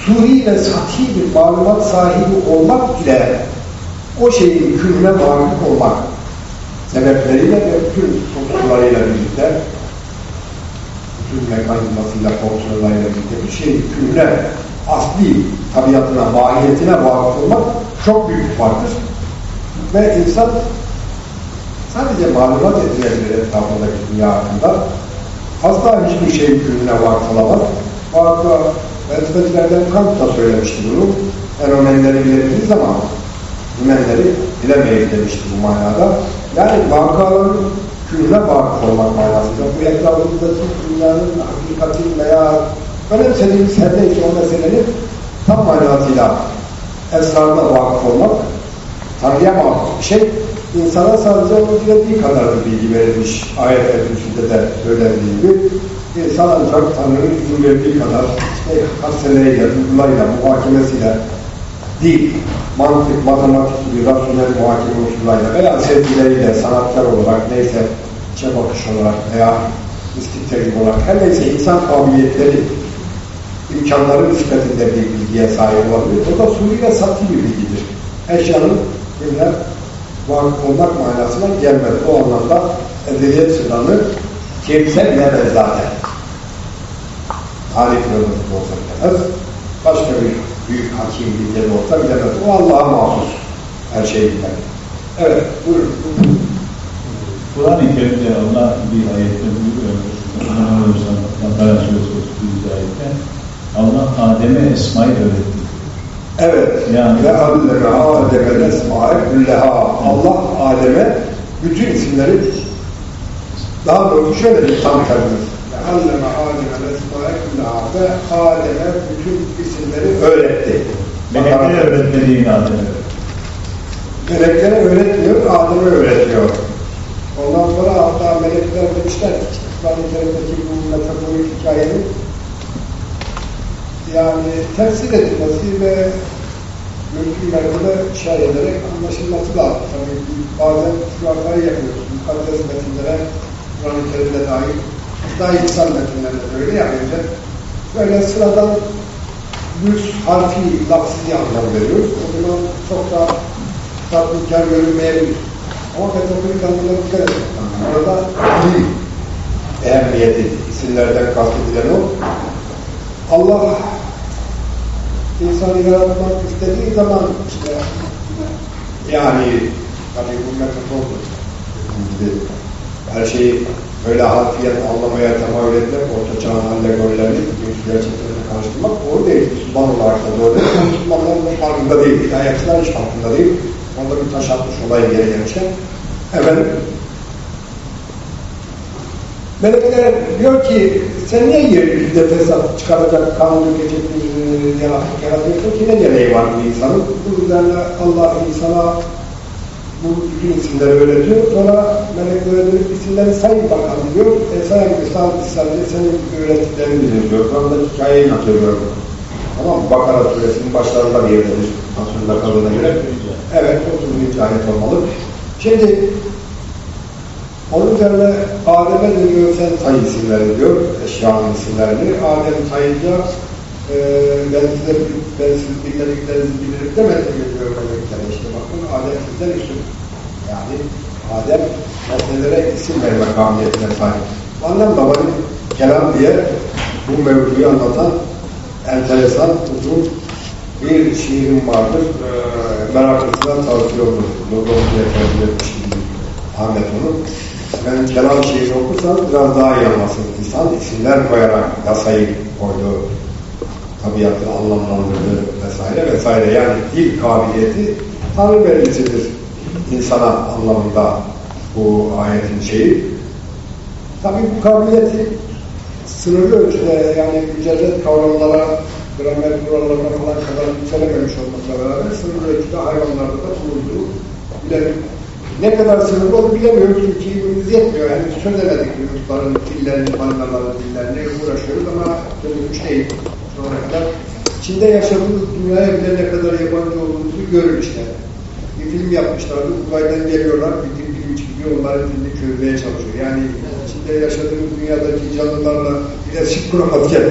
suri ve sathi bir malumat sahibi olmak ile o şeyin külüne vakıf olmak sebepleriyle ve bütün fonksiyonlarıyla birlikte bütün mekanizmasıyla, fonksiyonlarıyla birlikte bir şeyin külüne, asli tabiatına, mahiyetine vakıf olmak çok büyük bir farktır. Ve insan sadece malumat edilebilir etrafındaki dünya hakkında asla hiçbir şeyin külüne vakıf olamaz. Vakıf felsefecilerden Kant da söylemişti bunu. Fenomenleri bilebiliriz ama dümenleri bilemeyiz demişti bu manada. Yani vakaların külüne vakıf olmak manasında bu etrafımızdaki dünyanın hakikatin veya önemsediğimiz her neyse o meselenin tam manasıyla esrarına vakıf olmak Tanrı'ya mahsus bir şey. İnsana sadece onun dilediği kadar bir bilgi verilmiş. Ayet etmişinde de söylendiği gibi insan ancak Tanrı'nın izin verdiği kadar işte haseneyle, duygularıyla, muhakemesiyle değil, mantık, matematik gibi rasyonel muhakeme unsurlarıyla veya sevgileriyle, sanatkar olarak neyse içe bakış olarak veya mistik tecrübe olarak her neyse insan kabiliyetleri imkanları nispetinde bir bilgiye sahip olabilir. O da suri ve satı bir bilgidir. Eşyanın birine vakıf olmak manasına gelmez. O anlamda edebiyat sınavı kimse bilemez zaten. Tarih yolunda olsa bilemez. Başka bir büyük hakim bilgileri olsa bilemez. O Allah'a mahsus her şeyi bilen. Evet, buyurun. Kur'an-ı Kerim'de Allah bir ayette buyuruyor. makara söz konusu izah ederken Allah Adem'e esmayı öğretti. Evet. Yani- Ve alleme Adem'e kulleha. Allah Adem'e bütün isimleri daha doğrusu şöyle bir tam. Ve alleme Adem'e esma'e kulleha. Ve Adem'e bütün isimleri öğretti. Meleklere öğretmediğini Adem'e. Meleklere öğretmiyor, Adem'e öğretiyor. Ondan sonra hatta melekler demişler ki, İslam'ın üzerindeki bu metaforik hikayenin yani tefsir edilmesi ve mümkün mertebe şerh ederek anlaşılması lazım. Tabii bazen şu yapıyoruz. Mukaddes metinlere, Kur'an-ı Kerim'de dair, daha insan metinlerinde böyle yapınca böyle sıradan düz harfi, lafsi anlam veriyoruz. O zaman çok da tatminkar görünmeyebilir. Ama metaforik anlamda dikkat edin. Orada ehemmiyeti, isimlerden kastedilen o. Allah insanı yaratmak istediği zaman işte yani tabii bu metafordur. Şimdi her şeyi böyle harfiyen anlamaya temayül etmek, orta çağın allegorilerini, gerçeklerine karıştırmak doğru değil. Müslüman olarak da doğru değil. Müslümanların da farkında değil. Hidayetçiler hiç farkında değil. Onda bir taş atmış olayı geri gelmişken. Efendim, Melekler diyor ki sen niye yeryüzünde fesat çıkaracak, kanunu geçecek bir yaratıyorsun ki ne gereği var bu insanın? Bu üzerine Allah insana bu bütün isimleri öğretiyor. Sonra meleklere dönüp isimleri sayın bakalım diyor. E sayın bir sağlık isimleri senin öğrettiklerini diyor. Sonra da hikayeyi anlatıyor. Tamam mı? Bakara suresinin başlarında bir yerdedir. Aslında kaldığına göre. Evet, 30. ayet olmalı. Şimdi onun üzerine Adem'e dönüyor sen say isimleri diyor, eşyanın isimlerini. Adem sayınca e, ben size ben siz bilmediklerinizi bilirim demedi diyor melekler. İşte bakın Adem sizden üstün. Yani Adem meselelere isim verme kabiliyetine sahip. Annem babanın kelam diye bu mevzuyu anlatan enteresan, uzun bir şiirim vardır. E, meraklısına tavsiye olur. Logos diye tercih etmiş Ahmet onu. Ben kelam şiiri okursanız biraz daha iyi anlarsınız. İnsan isimler koyarak yasayı koydu, tabiatı anlamlandırdı vesaire vesaire. Yani dil kabiliyeti tanrı vericisidir insana anlamında bu ayetin şeyi. Tabii bu kabiliyeti sınırlı ölçüde yani mücerret kavramlara, gramer kurallarına falan kadar yükselememiş olmakla beraber sınırlı ölçüde hayvanlarda da bulunduğu bilelim. Ne kadar sınırlı onu bilemiyoruz çünkü ilmimiz yetmiyor. Yani çözemedik yurtların dillerini, bandaların dillerini uğraşıyoruz ama çözülmüş değil. Kadar. Çin'de yaşadığımız dünyaya bile ne kadar yabancı olduğumuzu işte. Bir film yapmışlardı. Uzaydan geliyorlar. Bir dil bilimci gibi onların dilini çözmeye çalışıyor. Yani Çin'de yaşadığımız dünyadaki canlılarla iletişim kuramazken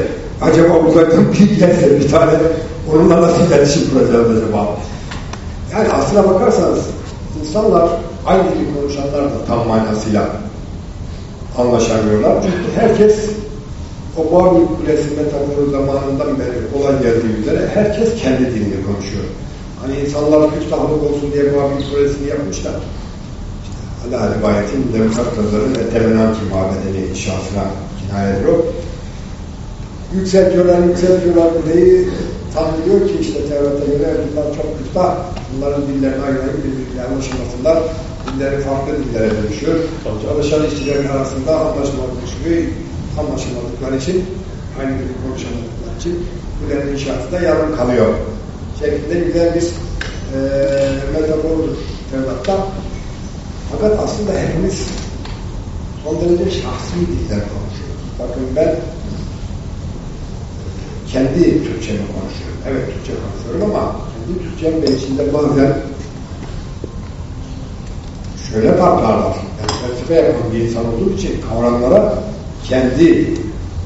acaba uzaydan bir gelse bir tane onunla nasıl iletişim kuracağız acaba? Yani aslına bakarsanız insanlar aynı dili konuşanlar da tam manasıyla anlaşamıyorlar. Çünkü herkes o Babil Kulesi metaforu zamanından beri olay geldiği üzere herkes kendi dilini konuşuyor. Hani insanlar küstahlık olsun diye Babil Kulesi'ni yapmışlar. İşte Ala rivayetin Nebuchadnezzar'ın ve Temenanki mabedeni inşasına kinayet yok. Yükseltiyorlar, yükseltiyorlar burayı. Tam diyor ki işte Tevrat'a göre bunlar çok küstah. Bunların dillerini ayırmayın, birbiriyle anlaşılmasınlar. Dilleri farklı dillere dönüşüyor. Çalışan işçilerin arasında anlaşmalık düşüyor. Anlaşılmadıkları için, aynı dili konuşamadıkları için kulenin inşaatı da yarım kalıyor. Şeklinde güzel bir e, metafordur Tevrat'ta. Fakat aslında hepimiz son derece şahsi diller konuşuyoruz. Bakın ben kendi Türkçemi konuşuyorum. Evet Türkçe konuşuyorum ama kendi Türkçem de içinde bazen şöyle farklar var. Yani felsefe yapan bir insan olduğu için kavramlara kendi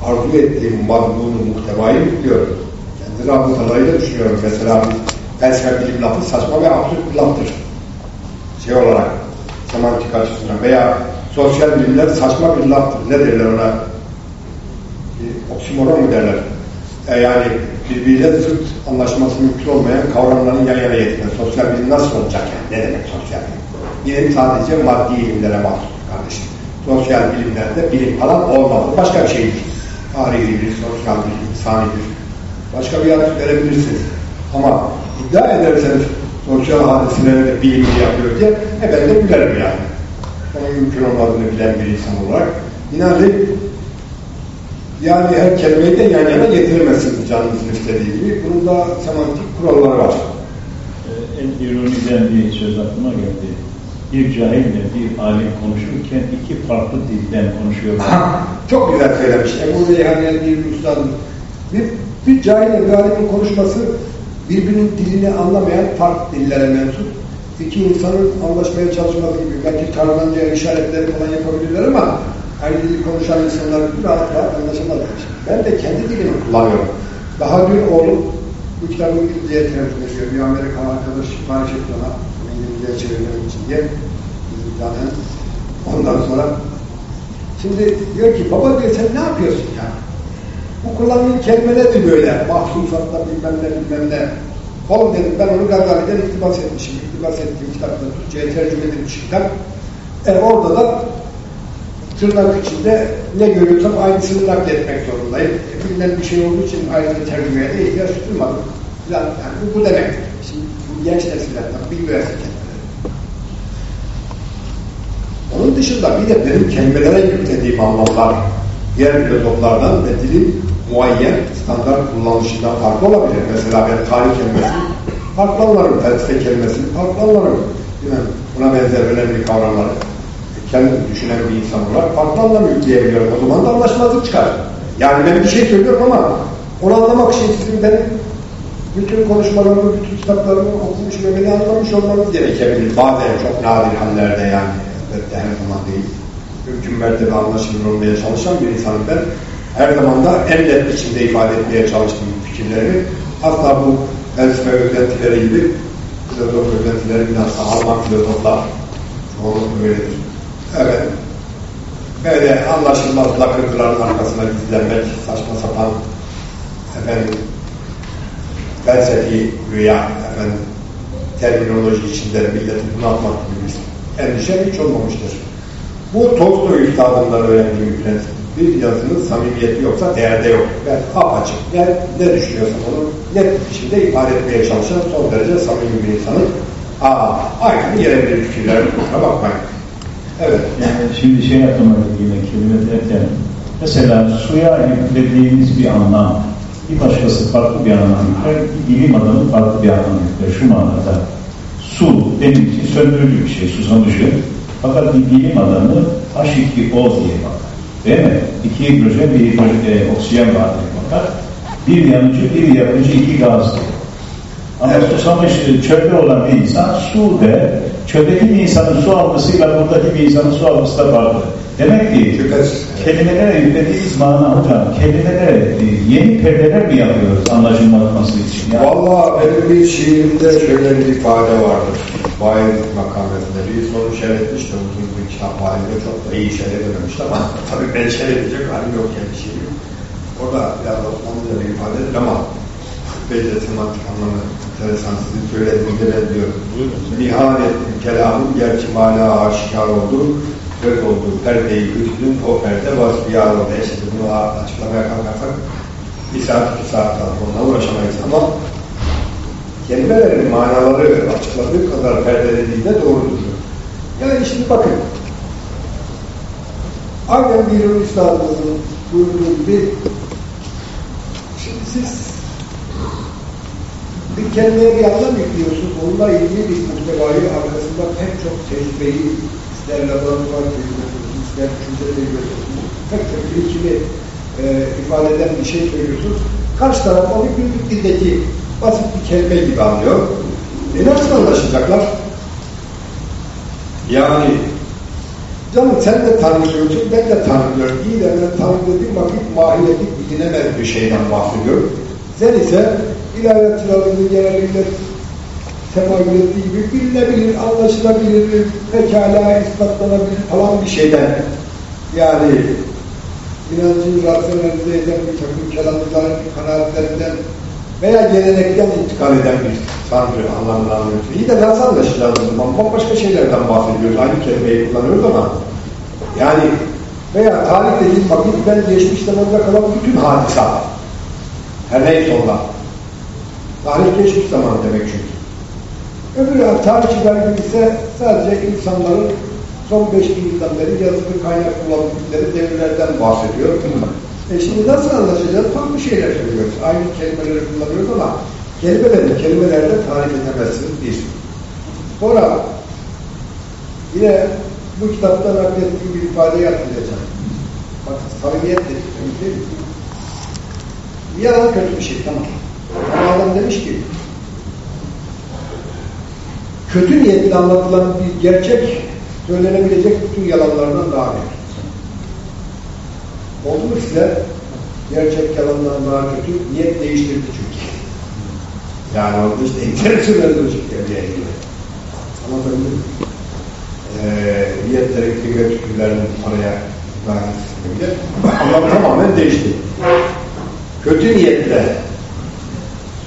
arzu ettiğim mazmunu, muhtevayı yüklüyorum. Kendi rabıtalarıyla düşünüyorum. Mesela felsefe bilim lafı saçma ve absürt bir laftır. Şey olarak, semantik açısından veya sosyal bilimler saçma bir laftır. Ne derler ona? Bir oksimoron mu derler? E yani birbiriyle zıt anlaşması mümkün olmayan kavramların yan yana getirme. Sosyal bilim nasıl olacak yani? Ne demek sosyal bilim? Bilim sadece maddi ilimlere mahsus. Sosyal bilimlerde bilim falan olmalı. Başka bir şeydir. tarihidir, sosyaldir, insanidir. Başka bir yanıt verebilirsiniz. Ama iddia ederseniz sosyal hadiseleri bilimci yapıyor diye e ben de gülerim yani. Onun mümkün olmadığını bilen bir insan olarak. Binaenaleyh yani her kelimeyi de yan yana getiremezsiniz canınızın istediği gibi. Bunun da semantik kuralları var. Ee, En ironiden bir söz aklıma geldi. Bir cahille bir alim konuşurken iki farklı dilden konuşuyor. Çok güzel söylemiş. Ebu Reyhan'ın bir üstadın. Bir, bir cahil bir alimin konuşması birbirinin dilini anlamayan farklı dillere mensup iki insanın anlaşmaya çalışması gibi belki tanrılanca işaretleri falan yapabilirler ama aynı dili konuşan insanlar rahat rahat anlaşamazlar. Ben de kendi dilimi kullanıyorum. Daha dün oğlum bu kitabı İngilizceye tercüme ediyor. Bir Amerikan arkadaş sipariş etti İngilizceye çevirmek için diye. Zaten ondan sonra Şimdi diyor ki baba diyor sen ne yapıyorsun ya? Bu kullandığın kelimeler de böyle. Mahsusatla bilmem ne bilmem ne. Oğlum dedim ben onu Gazali'den iktibas etmişim. İktibas ettiğim kitapta Türkçe'ye tercüme edilmiş kitap. E orada da tırnak içinde ne görüyorsam aynısını nakletmek zorundayım. E, bilinen bir şey olduğu için ayrıca tercümeye de ihtiyaç duymadım. Yani, bu, bu demek. Şimdi bu genç nesillerden bilmiyorsa kelimeleri. Onun dışında bir de benim kelimelere yüklediğim anlamlar diğer filozoflardan ve dilin muayyen standart kullanışından farklı olabilir. Mesela ben tarih kelimesini farklı anlarım, felsefe kelimesini farklı anlarım. Mi? Buna benzer önemli kavramları kendim düşünen bir insan olarak farklı anlam yükleyebiliyorum. O zaman da anlaşmazlık çıkar. Yani ben bir şey söylüyorum ama onu anlamak için sizin benim bütün konuşmalarımı, bütün kitaplarımı okumuş ve beni anlamış olmanız gerekebilir. Bazen çok nadir hallerde yani elbette her zaman değil. Mümkün mertebe anlaşılır olmaya çalışan bir insanım ben. Her zaman da en net biçimde ifade etmeye çalıştığım fikirlerimi asla bu felsefe özentileri gibi filozof özentileri bilhassa Alman filozoflar çoğunlukla öyledir. Evet. Böyle anlaşılmaz lakırtıların arkasına gizlenmek, saçma sapan efendim felsefi rüya, efendim terminoloji içinde milleti bunaltmak gibi bir endişe hiç olmamıştır. Bu Tolstoy üstadından öğrendiğim bir prensip. Bir yazının samimiyeti yoksa değerde yok. Ben apaçık, ne, ne düşünüyorsam onu net bir biçimde ifade etmeye çalışan son derece samimi bir insanın aa, aynen yerebilir fikirler, kusura bakmayın. Evet. Yani şimdi şey geldi yine kelime derken mesela suya yüklediğimiz bir anlam bir başkası farklı bir anlam yükler, bir bilim adamı farklı bir anlam yükler. Şu manada su benim için söndürücü bir şey, susamışı. Fakat bir bilim adamı H2O diye bakar. Değil mi? İki hidrojen, bir hidrojen, e, oksijen var diye bakar. Bir yanıcı, bir yapıcı, iki gaz diye. Ama Evet. susamış, çölde olan bir insan su der. Çöldeki bir insanın su algısıyla buradaki bir insanın su algısı da farklı. Demek ki Şüphesiz. Kelimelere yüklediğimiz mana hocam, kelimelere yeni perdeler mi yapıyoruz anlaşılması için? Yani, Vallahi benim bir şiirimde şöyle bir ifade vardır. Bayezid makamesinde. Birisi onu şerh etmiş de uzun bir kitap halinde çok da iyi şerh edememiş ama tabii ben şerh edecek halim yok kendi şiirim. Orada biraz Osmanlıca bir ifadedir ama belli semantik anlamı enteresan sizin söylediğinizde ben diyorum. Nihanet kelamın gerçi mana aşikar oldu. Söz oldu perdeyi üstün o perde vasfiyar oldu. E Şimdi bunu açıklamaya kalkarsak bir saat iki saat daha onunla uğraşamayız ama kelimelerin manaları açıkladığı kadar perdelediğinde doğrudur. Yani şimdi bakın aynen bir üstadımızın buyurduğu gibi şimdi siz bir kelimeye bir anlam yüklüyorsunuz. Onunla ilgili bir muhtevayı arkasında pek çok tecrübeyi ister laboratuvar tecrübesi, ister düşünce tecrübesi, pek çok bilgili e, ifade eden bir şey söylüyorsunuz. Karşı taraf onu günlük dildeki basit bir kelime gibi anlıyor. E nasıl anlaşacaklar? Yani canım sen de tanımlıyorsun, ben de tanımlıyorum. İyi de ben tanımladığım vakit mahiyeti bilinemez bir şeyden bahsediyorum. Sen ise ilahiyatçılarının genellikle temayül ettiği gibi bilinebilir, anlaşılabilir, pekala ispatlanabilir falan bir şeyden. Yani inancın rasyonalize eden bir takım kelamcıların kanaatlerinden veya gelenekten intikal eden bir sanrı anlamını anlıyorsun. İyi de nasıl anlaşacağız o zaman? Bambaşka şeylerden bahsediyoruz. Aynı kelimeyi kullanıyoruz ama yani veya tarih dediğim vakit ben geçmiş zamanda kalan bütün hadisa. Her neyse onlar. Tarih geçmiş zaman demek çünkü. Öbürü tarihçiler gibi ise sadece insanların son 5 bin yıldan beri yazılı kaynak bulabildikleri devirlerden bahsediyor. E şimdi nasıl anlaşacağız? Farklı şeyler söylüyoruz. Aynı kelimeleri kullanıyoruz ama kelimeleri kelimelerle tarif edemezsiniz bir. Sonra yine bu kitapta naklettiğim bir ifade hatırlayacağım. Bak samimiyet dedik. Yalan kötü bir şey tamam. Ama adam demiş ki kötü niyetle anlatılan bir gerçek söylenebilecek bütün yalanlardan daha büyük. Oldu mu size? Gerçek yalandan daha kötü. Niyet değiştirdi çünkü. Yani orada işte internasyonel lojik devreye giriyor. Ama tabii ee, niyetlerin kıymet fikirlerinin paraya mühendisliğinde ama tamamen değişti. Kötü niyetle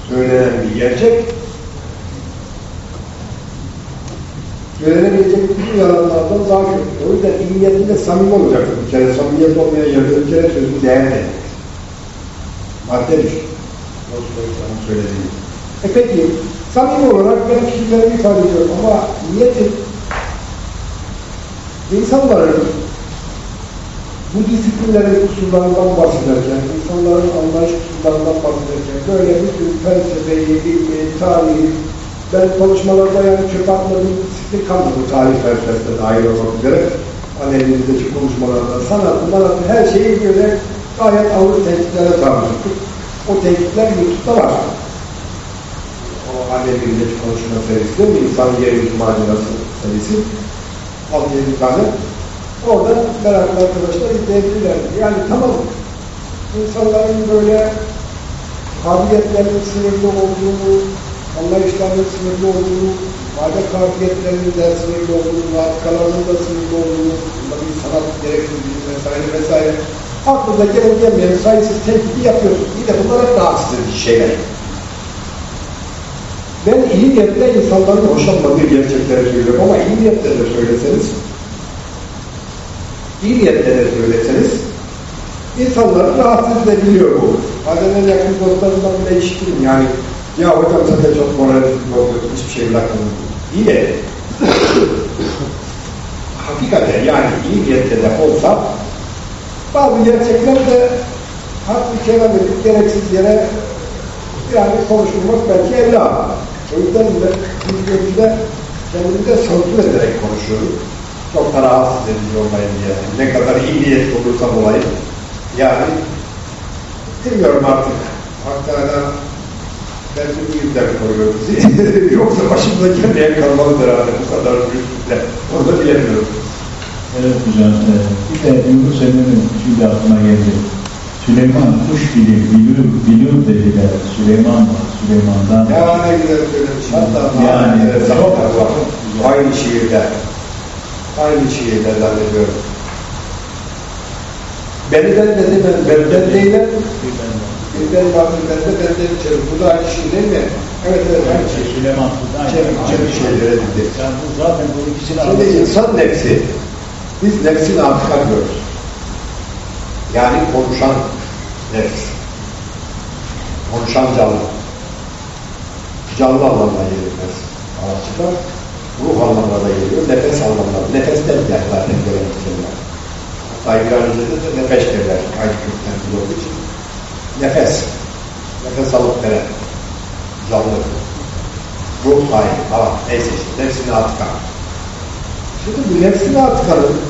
söylenen bir gerçek söylenebilecek bütün yalanlardan daha kötü. O yüzden iyi niyetinde samimi olacaktır bir kere. Samimiyet olmayan yerde bir kere sözün değerli. Madde bir. Dostlarımın söylediği. E peki, samimi olarak ben fikirlerimi ifade ediyorum ama niyetin insanların bu disiplinlerin kusurlarından bahsederken, insanların anlayış kusurlarından bahsederken böyle bir tür felsefeyi, ilmi, tarihi, ben konuşmalarda yani çöp atmadığım disiplin kalmadı tarih felsefesine dahil olmak üzere. Alevimizdeki konuşmalarda sanatı, manatı her şeyi böyle gayet ağır tehditlere sarmıştık. O tehditler YouTube'da var. O Alevimizdeki konuşma serisi değil mi? İnsan Yeryüzü Macerası serisi. 6-7 tane. Orada meraklı arkadaşlar izleyebilirler. Yani tamam insanların böyle kabiliyetlerinin sınırlı olduğunu, anlayışlarının sınırlı olduğunu, madde kabiliyetlerinin de sınırlı olduğunu, vatikalarının da sınırlı olduğunu, bir sanat gerektirdiğini vesaire vesaire. Aklınıza gelen gelmeyen sayısız tenkidi yapıyorsunuz. İyi de bunlar hep rahatsız edici şeyler. Ben iyi niyetle insanların hoşlanmadığı gerçekleri söylüyorum ama iyi niyetle de söyleseniz iyi niyetle de söyleseniz insanları rahatsız edebiliyor bu. Bazen en yakın dostlarımdan bile işittim yani ya hocam sen de çok moralist oluyorsun, hiçbir şey bırakmadın. İyi de hakikaten yani iyi niyetle de olsa bazı gerçekler de haklı kelam gereksiz yere yani konuşulmak belki evla. O yüzden de biz gözüde kendimi de sansür ederek konuşuyorum. Çok da rahatsız edici olmayın diye. Ne kadar iyi niyetli olursam olayım. Yani bilmiyorum artık. Hatta belki bu yüzden koruyor bizi. [laughs] Yoksa başımda gelmeyen kalmalıdır herhalde bu kadar büyüklükle. Onu da bilemiyorum. Evet hocam. E, bir de Yunus Emre'nin şimdi aklıma geldi. Süleyman kuş bilir, bilir, bilir dediler. Süleyman var, Süleyman'dan. Ya ne güzel söylemiş. Hatta Yani yani, çok- var. Aynı şiirde. Aynı şiirde zannediyorum. Benden dedi ben, benden değil ben. Bizden baktı bende, benden içerim. Bu da aynı şey değil mi? Evet evet aynı şey. Süleyman Sultan. Çevik çevik şeylere dedi. Yani bu zaten bu ikisini Şimdi insan nefsi, biz nefsin atıka diyoruz. Yani konuşan nefs. Konuşan canlı. Canlı anlamına gelir nefs. Ağaçta ruh anlamına da geliyor, nefes anlamına. Nefesten gelen kelime. Hatta İbranice'de de nefes derler. Aynı kökten olduğu için. Nefes. Nefes alıp veren. Canlı. Ruh sahibi. Tamam. Neyse işte. Nefsini atıka. Şimdi bu nefsini atkanın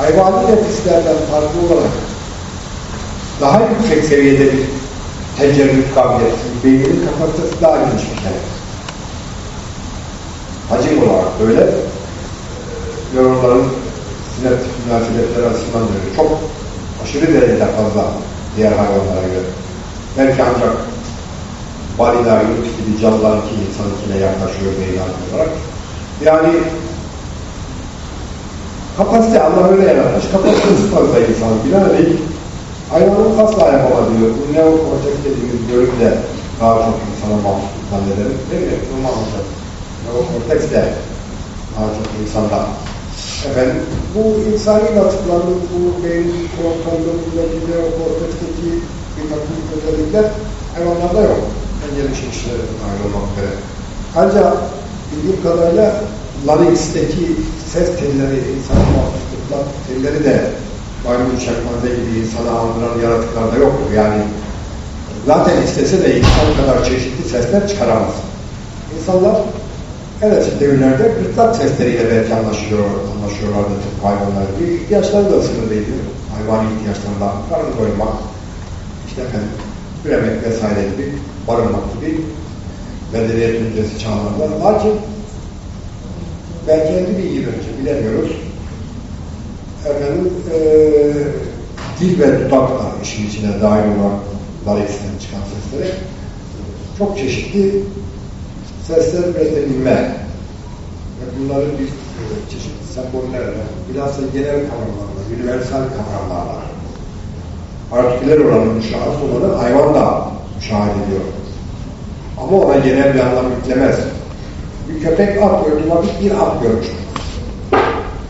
hayvani nefislerden farklı olarak daha yüksek seviyede bir tecerrüt kabiliyeti, beyninin kapasitesi daha geniş bir kere. Hacim olarak böyle e, nöronların sinaptik münasebetleri açısından da öyle. Çok aşırı derecede fazla diğer hayvanlara göre. Belki ancak balina, yunus gibi canlılarınki insanınkine yaklaşıyor beyin olarak. Yani kapasite Allah öyle yaratmış. Kapasitesi fazla insan. Binaenaleyh hayvanın asla yapamadığı bu neokorteks dediğimiz bölüm de daha çok insana mahsus zannederim. Değil mi? Normal olacak. Neokorteks de daha çok insanda. Efendim, bu insani atıklarının, bu beyin ortamlarındaki ve o kortekteki bir takım özellikler hayvanlarda yok. En gelişmiş işlere dahil olmak üzere. Ancak bildiğim kadarıyla Larynx'teki ses telleri, insana mahsuslıklar telleri de maymun şakmanze gibi insana andıran yaratıklarda yoktur. Yani zaten istese de insan kadar çeşitli sesler çıkaramaz. İnsanlar eski devirlerde gırtlak sesleriyle belki anlaşıyor, anlaşıyorlardı tıpkı hayvanlar gibi. İhtiyaçları da sınırlıydı. Hayvani ihtiyaçlarla karın doymak, işte efendim, üremek vesaire gibi, barınmak gibi medeniyet öncesi çağlarda. Lakin belki 50 bin yıl önce bilemiyoruz. Efendim, e, dil ve dudak da işin içine dahil olarak Larynx'ten çıkan seslere çok çeşitli sesler üretebilme ve bunları bir e, çeşitli sembollerle, bilhassa genel kavramlarla, universal kavramlarla artiküler olanı, müşahhas olanı hayvan da müşahede ediyor. Ama ona genel bir anlam yüklemez. Bir köpek at gördüğü vakit bir at görmüş.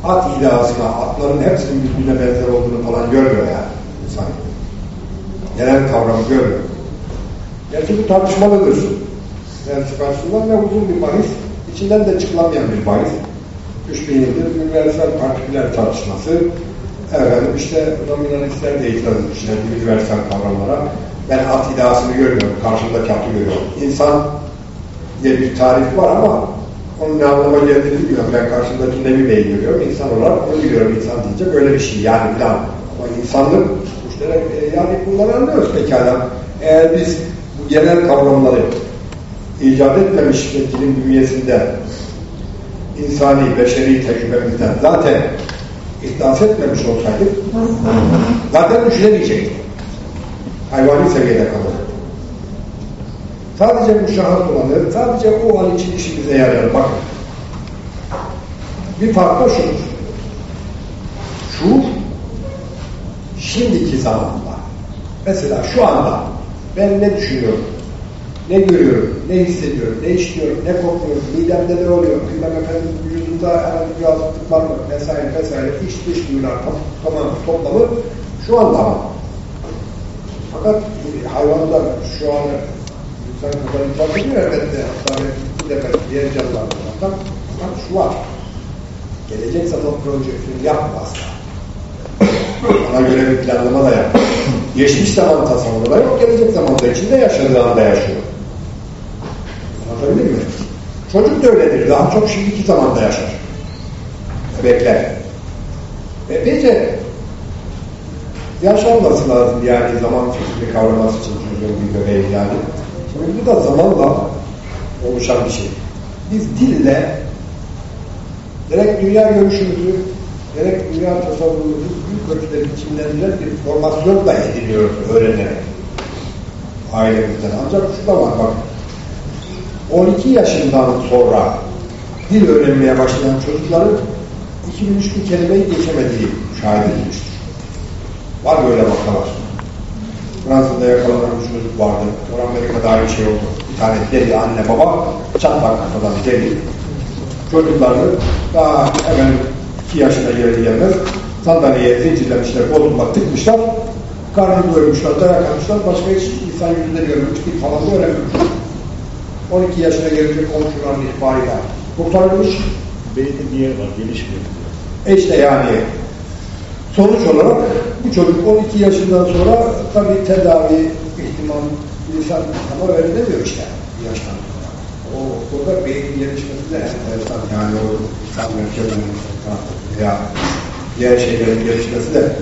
At iddiasına, atların hepsinin birbirine benzer olduğunu falan görmüyor yani insan. Genel kavramı görmüyor. Gerçi bu tartışmalıdır. Prensip açısından ve uzun bir bahis. İçinden de çıkılamayan bir bahis. 3000 yıldır universal partiküler tartışması. Efendim işte dominalistler de itiraz etmişler universal kavramlara. Ben at iddiasını görmüyorum. Karşımdaki atı görüyorum. İnsan diye bir tarif var ama onun ne anlama geldiğini bilmiyorum. Ben karşımdaki Nebi Bey'i görüyorum. İnsan olarak onu biliyorum. İnsan deyince böyle bir şey yani filan. Ama insanlık müşterek e, yani bunları anlıyoruz pekala. Eğer biz bu genel kavramları icat etmemiş ve dilin bünyesinde insani, beşeri tecrübemizden zaten ihdas etmemiş olsaydık zaten düşünemeyecektik. Hayvani seviyede kalır. Sadece müşahhat olanı, sadece o an için işimize yarar. Bakın. Bir fark da şudur. Şu, şimdiki zamanda. Mesela şu anda ben ne düşünüyorum, ne görüyorum, ne hissediyorum, ne işliyorum, ne kokuyorum, midemde ne oluyor, bilmem efendim vücudumda herhangi bir azıklık var mı vesaire vesaire iç dış duyular tamam toplamı şu anda ama. Fakat hayvanlar şu an insan kadar ifade ediyor elbette hatta bir defa diğer canlılardan fakat şu var. Gelecek zaman projeksiyonu yapma asla. Ona göre bir planlama da yap. Geçmiş zaman tasavvuru yok, gelecek zamanda içinde yaşadığı anda yaşıyor. Anlatabildim mi? Çocuk da öyledir. Daha çok şimdiki zamanda yaşar. Bebekler. Epeyce yaşanması lazım yani zaman çeşitli kavraması için çocuğun bir bebeği yani. Şimdi bu da zamanla oluşan bir şey. Biz dille gerek dünya görüşümüzü gerek dünya tasavvurumuzu büyük ölçüde biçimlendiren bir formasyonla ediniyoruz öğrenerek ailemizden. Ancak şu da var bak 12 yaşından sonra dil öğrenmeye başlayan çocukların 2003 bir kelimeyi geçemediği şahit edilmiştir. Var böyle vakalar. Fransa'da yakalanan bir çocuk vardı. Sonra Amerika'da aynı şey oldu. Bir tane deli anne baba çatlak kafadan deli. Çocuklarını daha hemen 2 yaşına gelir gelmez sandalyeye zincirlemişler, bozulma tıkmışlar. Karnını doyurmuşlar, dayak atmışlar. Başka hiç insan yüzünde görmemiş, bir falan da öğrenmemiş. 12 yaşına gelecek komşuların ihbarıyla kurtarılmış. Beyni niye var? Gelişmiyor. E işte yani sonuç olarak bu çocuk 12 yaşından sonra tabii tedavi ihtimal insan ama öğrenemiyor işte bir yaştan sonra. O burada beynin gelişmesi de enteresan yani o insan merkezinin veya diğer şeylerin gelişmesi de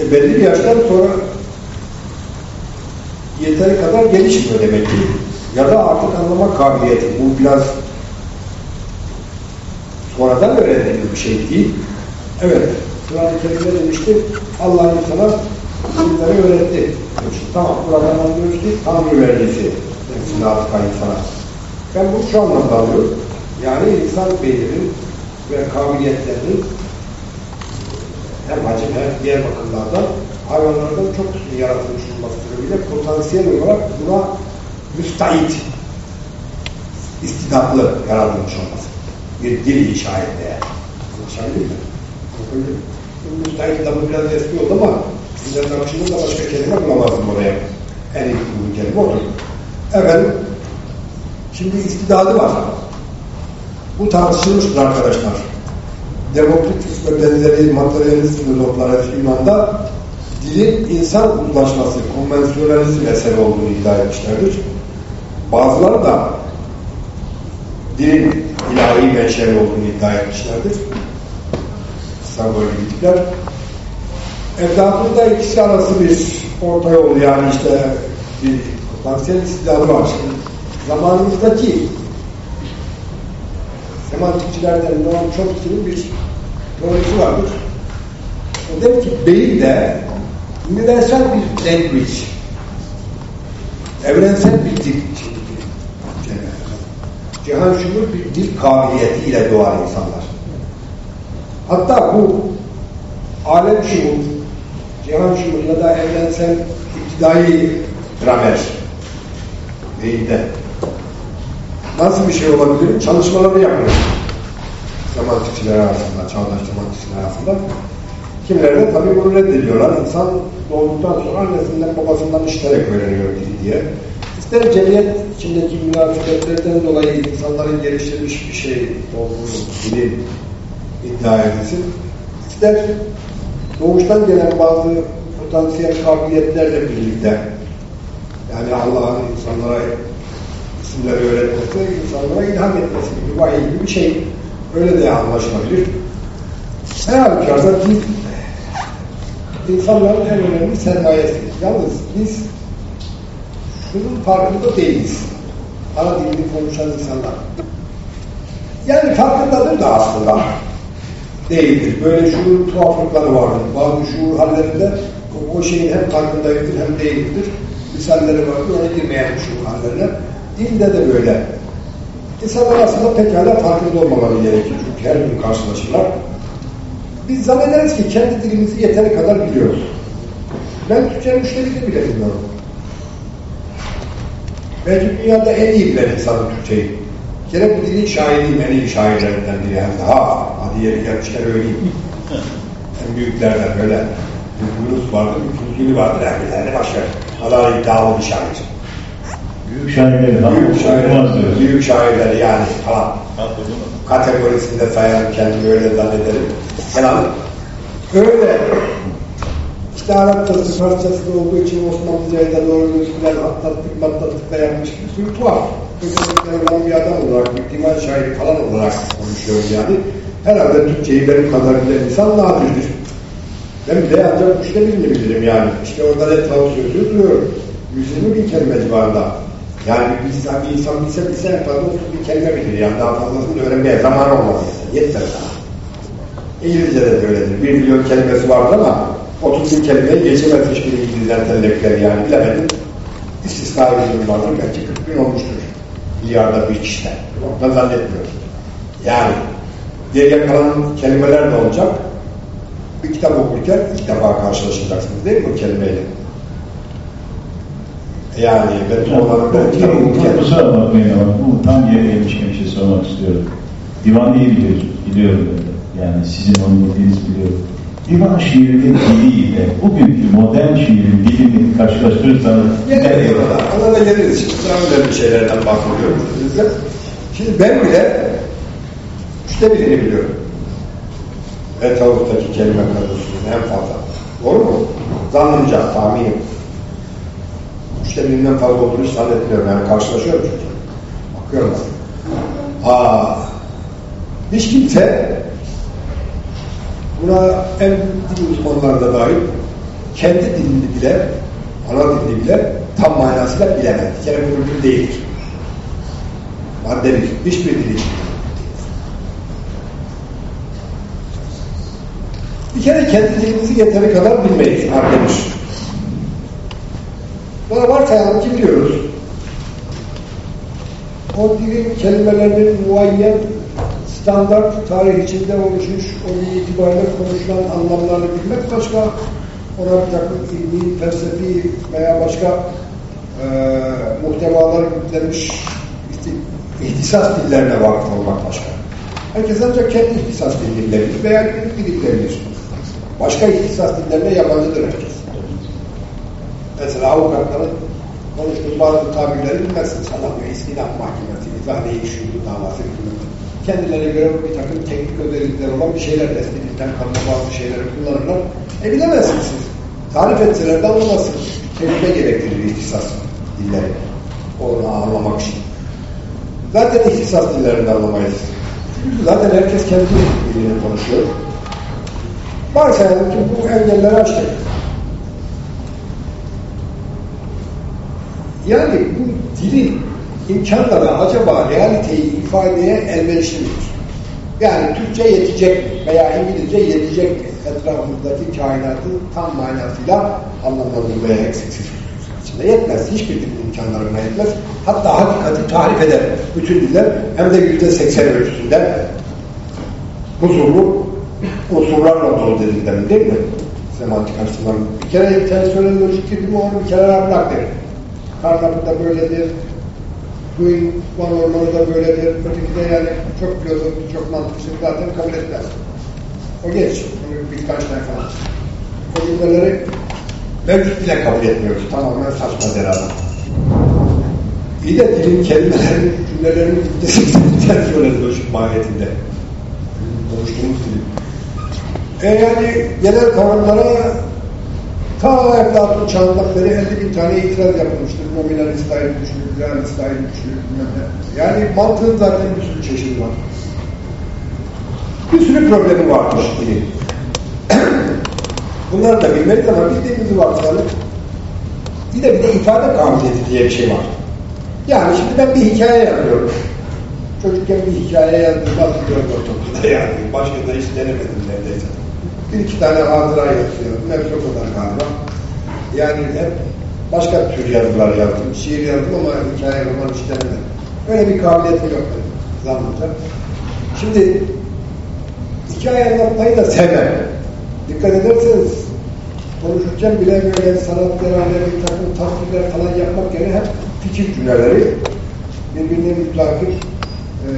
e belli bir yaştan sonra yeteri kadar gelişmiyor demek ki. Ya da artık anlama kabiliyeti. Bu biraz sonradan öğrenilen bir şey değil. Evet, Kur'an-ı Kerim'de demişti, Allah insana bunları öğretti. Demişti. Tamam, buradan anlıyoruz ki Tanrı vergisi. Hepsini artık insana. Ben bunu şu anlamda alıyorum. Yani insan beyninin ve kabiliyetlerinin hem hacim hem diğer bakımlardan hayvanlardan çok yaratılmış olması sebebiyle potansiyel olarak buna müstahit istidatlı yaratılmış olması. Bir dil inşa etmeye. Anlaşabilir mi? Anlatabilir miyim? Müstahit kitabı biraz eski oldu ama sizlerin akışında da başka kelime bulamazdım oraya. En iyi bulduğum kelime odur. Efendim, şimdi istidadı var. Bu tartışılmıştır arkadaşlar. Demokritus ve benzeri materyalist filozoflar Yunan'da dilin insan uzlaşması, konvansiyonelizm eseri olduğunu iddia etmişlerdir. Bazıları da dilin ilahi menşeli olduğunu iddia etmişlerdir. Sembolü gittikler. Eflatunda ikisi arası bir orta yol yani işte bir potansiyel istidadı var. Zamanımızdaki semantikçilerden Noam Chomsky'nin bir teorisi vardır. O der ki beyin de universal bir language, evrensel bir dil. Cihan şumur bir dil kabiliyetiyle doğar insanlar. Hatta bu alem şumur, cihan şumur ya da evrensel iktidai gramer beyinde nasıl bir şey olabilir? Çalışmaları yapıyor. Semantikçiler arasında, çağdaş semantikçiler arasında. Kimileri de tabii bunu reddediyorlar. İnsan doğduktan sonra annesinden babasından işiterek öğreniyor dili diye. İster cemiyet içindeki münasebetlerden dolayı insanların geliştirmiş bir şey olduğunu dilin iddia edilsin. İster doğuştan gelen bazı potansiyel kabiliyetlerle birlikte yani Allah'ın insanlara isimleri öğretmesi, insanlara ilham etmesi gibi vahiy gibi bir şey. Öyle de anlaşılabilir. Her halükarda dil insanların en önemli sermayesi. Yalnız biz şunun farkında değiliz. Ana dilini konuşan insanlar. Yani farkındadır da aslında değildir. Böyle şuur tuhaflıkları vardır. Bazı şuur hallerinde o, o şeyin hem farkındaydır hem değildir. Misalleri vardır. Ona girmeyen şuur hallerine. Dilde de böyle. İnsanlar aslında pekala farkında olmaları gerekir. Çünkü her gün karşılaşırlar. Biz zannederiz ki kendi dilimizi yeteri kadar biliyoruz. Ben Türkçe müşteride bile bilmiyorum. Belki dünyada en iyi bilen insanım Türkçeyi. Kere bu dilin şairiyim, en iyi şairlerinden biri. Hem de ha, hadi yeri gelmişken öyleyim. [laughs] en büyüklerden böyle. Yunus vardır, bir kültürü vardır, herkelerine başlar. Adam iddialı bir şair. Büyük şairleri Büyük şairler, diyoruz. büyük şairleri yani falan. Kategorisinde sayarım kendimi öyle zannederim. Falan. Öyle. İşte Arapçası, Farsçası da olduğu için Osmanlıca'ya da doğru gözükülen atlattık, matlattık da yapmış bir sürü tuhaf. Özellikle olan bir adam olarak, bir divan şairi falan olarak konuşuyorum yani. Herhalde Türkçeyi benim kadar bilen insan nadirdir. Ben de ancak üçte birini bilirim yani. İşte orada da tavuk sözü duyuyorum. 120 bin kelime civarında. Yani bir, insan, bir insan bilse bilse en fazla 30 bin kelime bilir. Yani daha fazlasını öğrenmeye zaman olmaz. Yeter daha. İngilizce'de de öyledir. Bir milyon kelimesi vardı ama 30 bin kelimeyi geçemez hiçbir İngiliz entelektüel yani bilemedim. İstisna bir durum vardır. Belki 40 bin olmuştur. Milyarda bir kişiden. Ben zannetmiyorum. Yani geriye kalan kelimeler de olacak. Bir kitap okurken ilk defa karşılaşacaksınız değil mi o kelimeyle? Yani ben onların ben kitap okurken Kusura bakmayın ama bu tam yere gelmişken bir şey sormak istiyorum. Divan diye biliyorum, biliyorum. Yani sizin onu bildiğiniz biliyorum. Divan şiirinin diliyle bugünkü modern şiirin dilini karşılaştırırsanız ona. Ona da geliriz. Şimdi sıra önemli şeylerden bahsediyorum. Şimdi ben bile üçte birini biliyorum. Ve tavuktaki kelime kadrosunun en fazla. Doğru mu? Zannımca, tahminim. Üçte birinden fazla olduğunu hiç zannetmiyorum. Yani karşılaşıyorum çünkü. Bakıyorum. Aa, hiç kimse buna en büyük dil uzmanları da dahil kendi dilini bile, ana dilini bile tam manasıyla bilemez. Kere bu mümkün değildir. Madde bir. Hiçbir dil için. Bir kere kendi dilimizi yeteri kadar bilmeyiz. Bir. Buna varsayalım ki biliyoruz. O dilin kelimelerinin muayyen standart tarih içinde oluşmuş, onun itibariyle konuşulan anlamlarını bilmek başka, ona bir takım ilmi, felsefi veya başka e, muhtevalar yüklenmiş İhtisas dillerine vakıf olmak başka. Herkes ancak kendi ihtisas dilini bilebilir veya günlük bir dil bilebilir. Başka ihtisas dillerine yabancıdır herkes. Mesela avukatların konuştuğu bazı tabirleri bilmezsin. Sanatıyor, istinaf mahkemesi, izah-ı şuuru davası hükümeti. Kendilerine göre bir takım teknik özellikler olan bir şeyler, eski dilden kalma bazı şeyleri kullanırlar. E bilemezsiniz siz. Tarif etseler de anlamazsınız. Kelime gerektirir ihtisas dilleri. Onu anlamak için. Zaten ihtisas dillerini anlamayız. Zaten herkes kendi dilini konuşuyor. Varsayalım ki bu engelleri aştık. Yani bu dilin imkanları acaba realiteyi ifadeye elverişli midir? Yani Türkçe yetecek veya İngilizce yetecek mi? Etrafımızdaki kainatı tam manasıyla anlamlandırmaya eksiksiz içinde yetmez. Hiçbir dilin imkanlarına yetmez. Hatta hakikati tarif eder bütün diller. Hem de yüzde seksen ölçüsünde huzurlu unsurlarla dolu dediklerim değil mi? Semantik açısından. Bir kere bir tane söylenir, ki onu bir kere bırak derim. Karnapı'da böyledir. Duyun Van Ormanı da böyledir. Öteki de yani çok filozof, çok mantıksız zaten kabul etmez. O geç. Onu birkaç tane falan. O cümleleri mevcut bile kabul etmiyoruz. Tamamen saçma derada. İyi de dilin kelimelerin, cümlelerin yüzdesinden söyledi o mahiyetinde. Konuştuğumuz dilin. E yani genel kavramlara ta Eflatun çağından beri 50 bin tane itiraz yapılmıştır. Düşünür, realist ayrı düşünür, bilmem ne. Yani mantığın zaten bir sürü çeşidi var. Bir sürü problemi varmış dilin. [clears throat] Bunları da bilmeliyiz ama bildiğimizi varsayalım. Bir de bir de ifade kabiliyeti diye bir şey var. Yani şimdi ben bir hikaye yazıyorum. Çocukken bir hikaye yazdığımı hatırlıyorum ortaokulda [laughs] yani. Başka da hiç denemedim neredeyse. Bir iki tane hatıra yazıyorum. Hep o kadar galiba. Yani hep başka tür yazılar yazdım. Şiir yazdım ama hikaye roman denemedim. Öyle bir kabiliyetim yok zamanında. Şimdi hikaye anlatmayı da sevmem. Dikkat ederseniz konuşurken bile böyle sanat beraber bir takım tasvirler falan yapmak yerine hep fikir cümleleri birbirine mütakip e,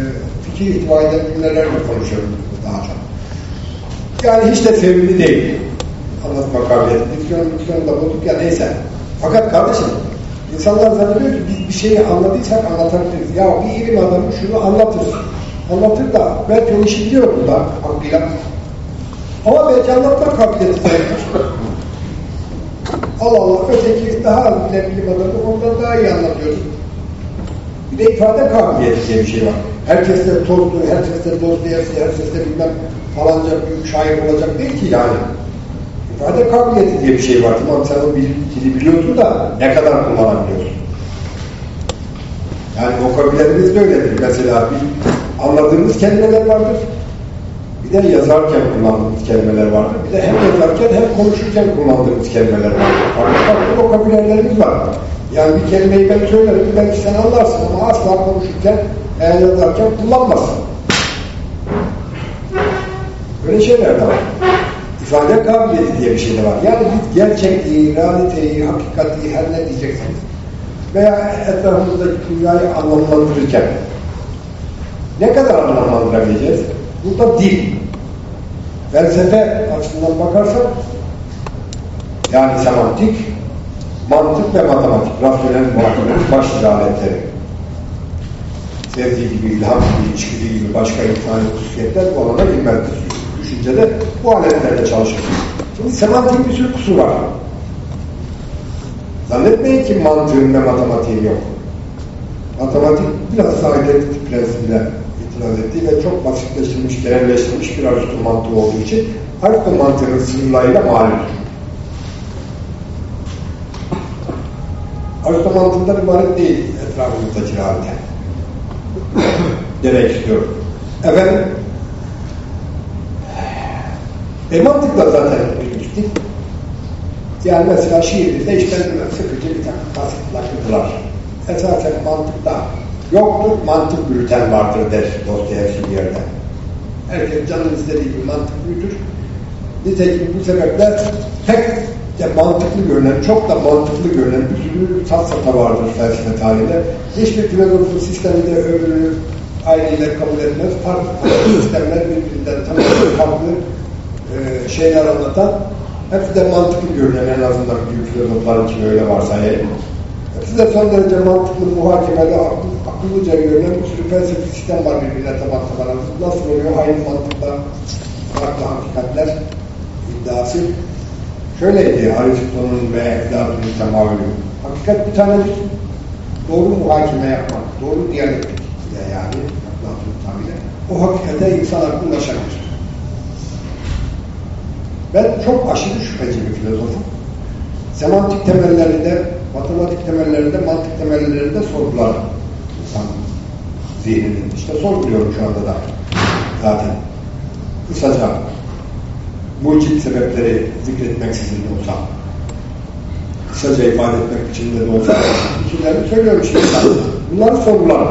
fikir ihtiva cümlelerle konuşuyorum daha çok. Yani hiç de sevimli değil anlatma kabiliyeti. Diksiyon, diksiyon da bulduk ya neyse. Fakat kardeşim insanlar zannediyor ki biz bir şeyi anladıysak anlatabiliriz. Ya bir ilim adamı şunu anlatır. Anlatır da belki o işi biliyor da. Ama belki anlatma kabiliyeti zayıftır. Allah Allah öteki daha az bilen bilim adamı ondan daha iyi anlatıyor. Bir de ifade kabiliyeti diye bir şey var. Herkes de tozlu, herkes de Dostoyevski, herkes de bilmem falanca büyük şair olacak değil ki yani. İfade kabiliyeti diye bir şey var. Tamam sen o dili biliyorsun da ne kadar kullanabiliyorsun. Yani vokabülerimiz de öyledir. Mesela bir anladığımız kelimeler vardır. Bir de yazarken kullandığımız kelimeler vardır. Bir de hem yazarken hem konuşurken kullandığımız kelimeler vardır. Farklı farklı vokabülerlerimiz var. Yani bir kelimeyi ben söylerim, belki sen anlarsın ama asla konuşurken veya yazarken kullanmazsın. Böyle şeyler de var. İfade kabiliyeti diye bir şey de var. Yani gerçekliği, realiteyi, hakikati her ne diyeceksiniz veya etrafımızdaki dünyayı anlamlandırırken ne kadar anlamlandırabileceğiz? Burada dil. Felsefe açısından bakarsak yani semantik, mantık ve matematik, rasyonel muhakemenin başlıca aletleri. Sevdiği gibi, ilham gibi, içgüdü gibi başka imtihan hususiyetler bu alana girmezdir. Düşüncede bu aletlerle çalışır. Şimdi semantik bir sürü kusur var. Zannetmeyin ki mantığın ve matematiğin yok. Matematik biraz sahiplik prensibiyle itiraz ettiği ve çok basitleştirilmiş, genelleştirilmiş bir Aristo mantığı olduğu için Aristo mantığının sınırlarıyla malum. Aristo mantığından ibaret değil etrafımızdaki realite. [coughs] Demek istiyorum. Efendim, e mantıkla zaten gittik. Yani mesela şiirimizde işte sıkıcı bir takım basit lakırdılar. Esasen mantıkta yoktur, mantık bülten vardır der Dostoyevski bir yerde. Herkes canın istediği gibi mantık büyütür. Nitekim bu sebeple pek de mantıklı görünen, çok da mantıklı görünen bir sürü safsata vardır felsefe tarihinde. Hiçbir filozofun sisteminde öbürünü aynı ile kabul etmez. Farklı, sistemler birbirinden tamamen farklı e, şeyler anlatan, hepsi de mantıklı görünen en azından büyük filozoflar için öyle varsayayım. Hepsi de son derece mantıklı, muhakemeli, akıl, akıllıca görünen bir sürü felsefi sistem var birbirine taban tabana. Nasıl oluyor? Aynı mantıkla farklı hakikatler iddiası. Şöyleydi Aristo'nun ve Eflatun'un temayülü. Hakikat bir tanedir. Doğru muhakeme yapmak, doğru diyalektik ile yani Eflatun'un tabiriyle. O hakikate insan aklı ulaşabilir. Ben çok aşırı şüpheci bir filozofum. Semantik temellerinde, matematik temellerinde, mantık temellerinde sorgular insan zihninin. İşte sorguluyorum şu anda da zaten. Kısaca mucit sebepleri zikretmeksizin de olsa, kısaca ifade etmek için de olsa, fikirlerimi söylüyorum şimdi. Bunları sorgular.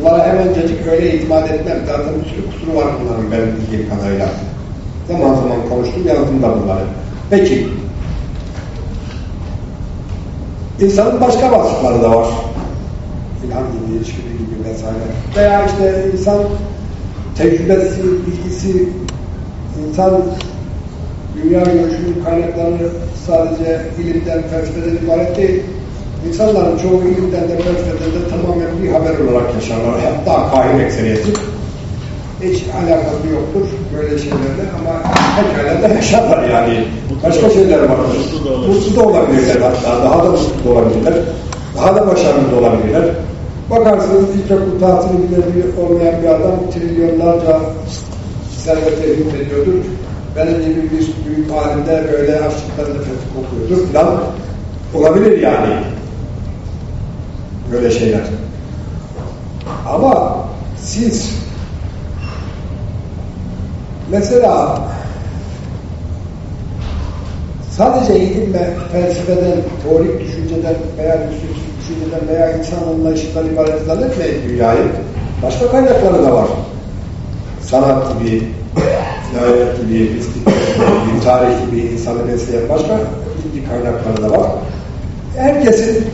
Bunlara hemencecik öyle itimat etmem. Zaten bir sürü kusuru var bunların benim bildiğim kadarıyla. Zaman zaman konuştum, yazdım da bunları. Peki, insanın başka vasıfları da var. İlham gibi, ilişkili gibi vesaire. Veya işte insan tecrübesi, bilgisi, insan dünya görüşünün kaynaklarını sadece ilimden, felsefeden ibaret değil. İnsanların çoğu ilimden de felsefeden de tamamen bir haber olarak yaşarlar. Hatta kain ekseriyeti. Hiç alakası yoktur böyle şeylerle ama pekala da yaşarlar yani. Başka şeyler var. Mutlu da olabilirler hatta. Daha da mutlu da olabilirler. Daha da başarılı da olabilirler. Bakarsınız ilkokul tahsili bile olmayan bir adam trilyonlarca servete hükmediyordur. Benim gibi bir büyük halinde böyle açlıktan nefret kokuyordur falan. Olabilir yani. Böyle şeyler. Ama siz mesela sadece ilim ve felsefeden, teorik düşünceden veya düşünceden veya insan anlayışından ibaret zannetmeyin dünyayı. Başka kaynakları da var. Sanat gibi, ilahiyat gibi, mistik gibi, tarih gibi insanı besleyen başka bilgi kaynakları da var. Herkesin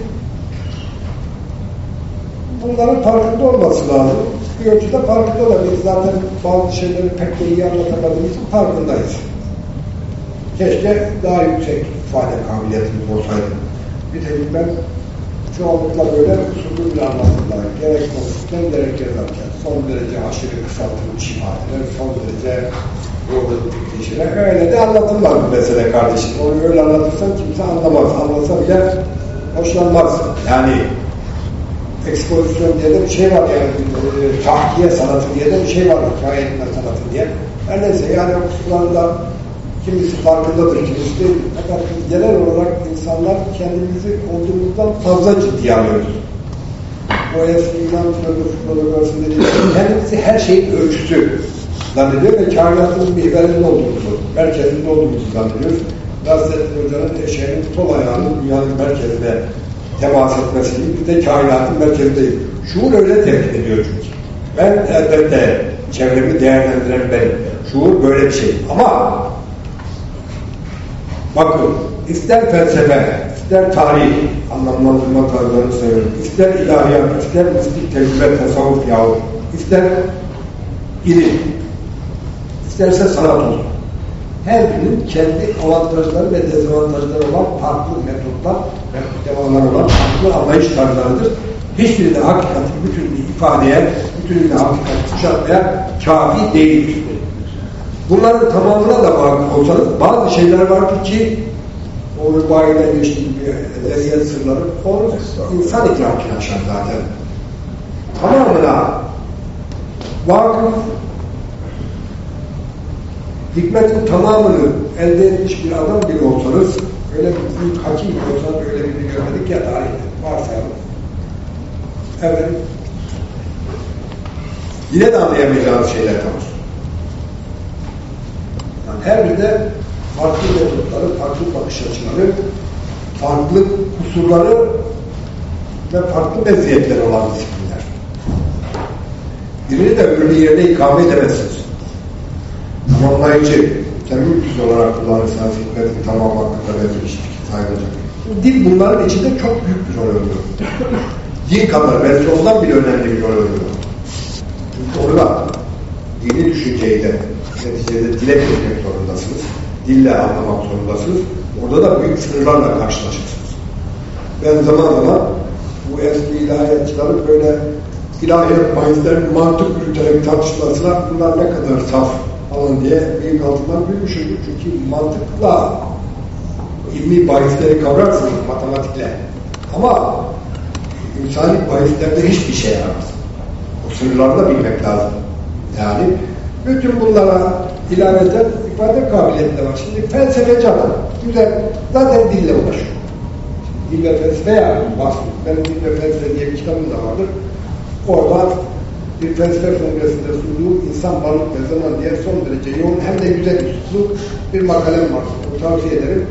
bunların farkında olması lazım. Bir ölçüde farkında olabilir. Zaten bazı şeyleri pek de iyi anlatamadığımız için farkındayız. Keşke daha yüksek ifade kabiliyetimiz olsaydı. Tek ben çoğunlukla böyle usulü bir anlatımda gerek konuşurken gerek yazarken son derece aşırı kısaltılmış ifadeler, son derece yoruluk şeyler. Öyle de anlatılmaz bu mesele kardeşim. Onu öyle anlatırsan kimse anlamaz. Anlasa bile hoşlanmaz. Yani ekspozisyon diye de bir şey var yani e, tahkiye sanatı diye de bir şey var hikaye etme sanatı diye. Her neyse yani o kusurlarında kimisi farkındadır, kimisi değil. Fakat genel olarak insanlar kendimizi olduğumuzdan fazla ciddiye alıyoruz. O eski Yunan filozofları dediği kendimizi her şeyin ölçüsü zannediyor ve kainatın mihverinde olduğumuzu, merkezinde olduğumuzu zannediyoruz. Nasrettin Hoca'nın eşeğinin sol ayağının dünyanın merkezine temas etmesini bir de kainatın merkezindeyim. Şuur öyle tepki ediyor çünkü. Ben elbette çevremi değerlendiren benim. Şuur böyle bir şey. Ama bakın ister felsefe, ister tarih anlamlandırma tarzlarını seviyorum. İster ilahiyat, ister mistik tecrübe, tasavvuf yahut, ister ilim, isterse sanat olsun. Her birinin kendi avantajları ve dezavantajları olan farklı metotlar ve devalar olan farklı anlayış tarzlarıdır. Hiçbiri de hakikatin bütününü ifadeye, bütünüyle hakikati kuşatmaya kafi değildir. Bunların tamamına da vakıf olsanız bazı şeyler vardır ki o rübayla geçtiği gibi eziyet sırları onu insan idrakini aşar zaten. Tamamına vakıf hikmetin tamamını elde etmiş bir adam bile olsanız öyle bir büyük hakim olsanız öyle birini görmedik ya tarihte varsayalım. Evet. Yine de anlayamayacağınız şeyler var. Yani her birde farklı metotları, farklı bakış açıları, farklı kusurları ve farklı meziyetleri olan disiplinler. Birini de öbürünün yerine ikame edemezsiniz. Tamamlayıcı, temyiz olarak kullanırsanız hikmetin tamam hakkında verilmiş sayılacak. Dil bunların içinde çok büyük bir rol oynuyor. Din kadar belki ondan bile önemli bir rol oynuyor. Çünkü orada dini düşünceyi de neticede dile geçmek zorundasınız. Dille anlamak zorundasınız. Orada da büyük sınırlarla karşılaşırsınız. Ben zaman zaman bu eski ilahiyatçıların böyle ilahiyat bahislerin mantık yürüterek tartışmasına bunlar ne kadar saf falan diye büyük altından büyümüşümdür. Çünkü mantıkla ilmi bahisleri kavrarsınız matematikle. Ama insani bahislerde hiçbir şey yaramaz. O sınırlarını da bilmek lazım. Yani bütün bunlara ilaveten ifade kabiliyeti de var. Şimdi felsefeci adam, güzel, zaten dille uğraşıyor. Dil ve felsefe yani bahsediyor. Benim dil ve felsefe diye bir kitabım da vardır. Orada bir felsefe kongresinde sunduğu insan, varlık ve zaman diye son derece yoğun hem de güzel üsluplu bir makalem var. O tavsiye ederim.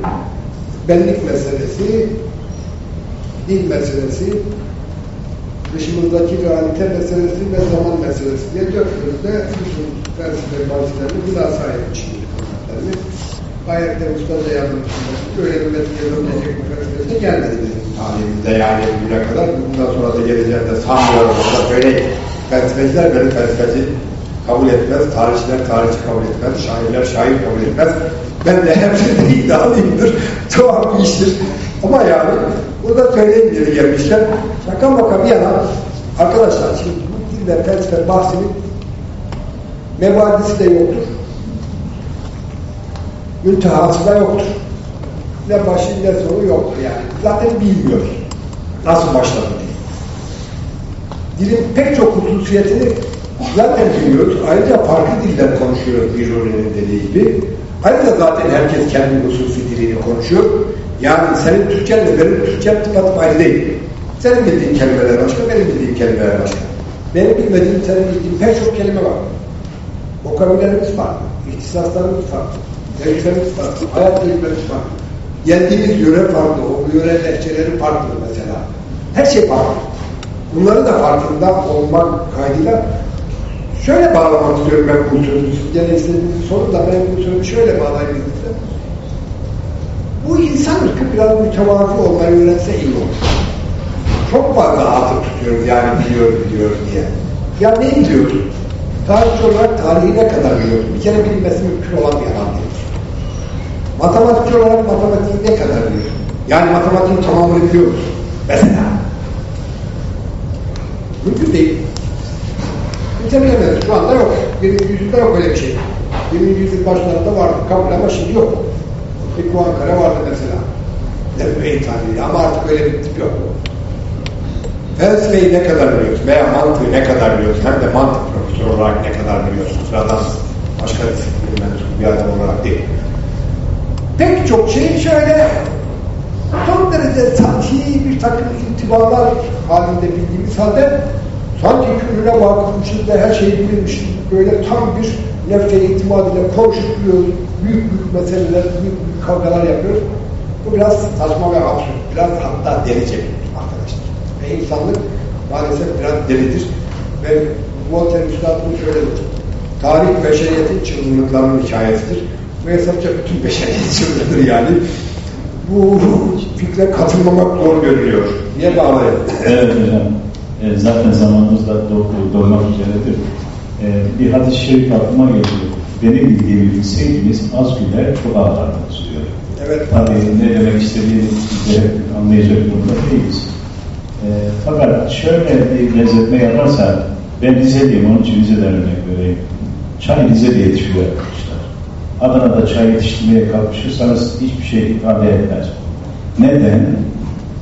Benlik meselesi, dil meselesi, dışımızdaki realite meselesi ve zaman meselesi diye dört bölümde bütün felsefe bahislerini bilhassa etmişim konularını. Gayet de ustaca yardımcısında metniye dönecek bir felsefesi gelmedi bizim tarihimizde yani bugüne kadar. Bundan sonra da geleceğinde sanmıyorum. Orada böyle felsefeciler beni felsefeci kabul etmez, tarihçiler tarihçi kabul etmez, şairler şair kabul etmez. Ben de hepsinde [laughs] iddialıyımdır. Tuhaf bir iştir. Ama yani burada söyleyeyim geri gelmişler. Şaka maka bir yana arkadaşlar şimdi bu dil ve felsefe bahsinin mevadisi de yoktur. Müntehası da yoktur. Ne başı ne sonu yoktur yani. Zaten bilmiyoruz. Nasıl başladı diye. Dilin pek çok hususiyetini zaten biliyoruz. Ayrıca farklı diller konuşuyoruz bir dediği gibi. Ayrıca zaten herkes kendi hususi dilini konuşuyor. Yani senin Türkçenle benim Türkçem tıpatıp aynı değil. Senin bildiğin kelimeler başka, benim bildiğim kelimeler başka. Benim bilmediğim, senin bildiğin pek çok kelime var. Vokabülerimiz farklı, ihtisaslarımız farklı, tecrübemiz farklı, hayat tecrübemiz farklı. Geldiğimiz yöre farklı, o yöre lehçeleri farklı mesela. Her şey farklı. Bunları da farkında olmak kaydıyla şöyle bağlamak istiyorum ben bu sözü. Gene istediğiniz soru da ben bu sözü şöyle bağlayayım size. Bu insan ırkı biraz mütevazi olmayı öğrense iyi olur. Çok fazla atıp tutuyoruz yani biliyoruz biliyoruz diye. Ya ne biliyoruz? Tarihçi olarak tarihi ne kadar biliyoruz? Bir kere bilinmesi mümkün olan bir alan değil. Matematikçi olarak matematiği ne kadar biliyoruz? Yani matematiğin tamamını biliyoruz. Mesela. Mümkün değil. Bitiremez. Şu anda yok. 20. yüzyılda yok öyle bir şey. 20. yüzyıl başlarında vardı kabul ama şimdi yok. Bir Ankara vardı mesela. Devre tarihi ama artık öyle bir tip yok. Felsefeyi ne kadar biliyoruz veya mantığı ne kadar biliyoruz hem de mantık profesörü olarak ne kadar biliyoruz sıradan başka bir adam olarak değil. Pek çok şey şöyle son derece sati bir takım intibalar halinde bildiğimiz halde sanki külüne vakıfmışız da her şeyi bilirmişiz. Böyle tam bir ile konuşup duruyoruz. Büyük büyük meseleler, büyük büyük kavgalar yapıyoruz. Bu biraz saçma ve absürt. Biraz hatta delice arkadaşlar. Ve insanlık maalesef biraz delidir. Ve Voltaire Üstad'ın şöyle. Tarih beşeriyetin çılgınlıklarının hikayesidir. Bu hesapça bütün beşeriyet çılgındır yani. Bu fikre katılmamak zor görülüyor. Niye bağlayalım? Evet hocam. E, zaten zamanımız da do- dolmak üzeredir. E, bir hadis-i şerif aklıma geliyor. Benim bildiğimi bilseydiniz az güler ağlardınız diyor. Evet. Tabii ne demek istediğini de anlayacak durumda değiliz. E, fakat şöyle bir benzetme yaparsa ben Rizeliyim onun için Rize'den örnek vereyim. Çay Rize'de yetişiyor arkadaşlar. Adana'da çay yetiştirmeye kalkışırsanız hiçbir şey ifade etmez. Neden?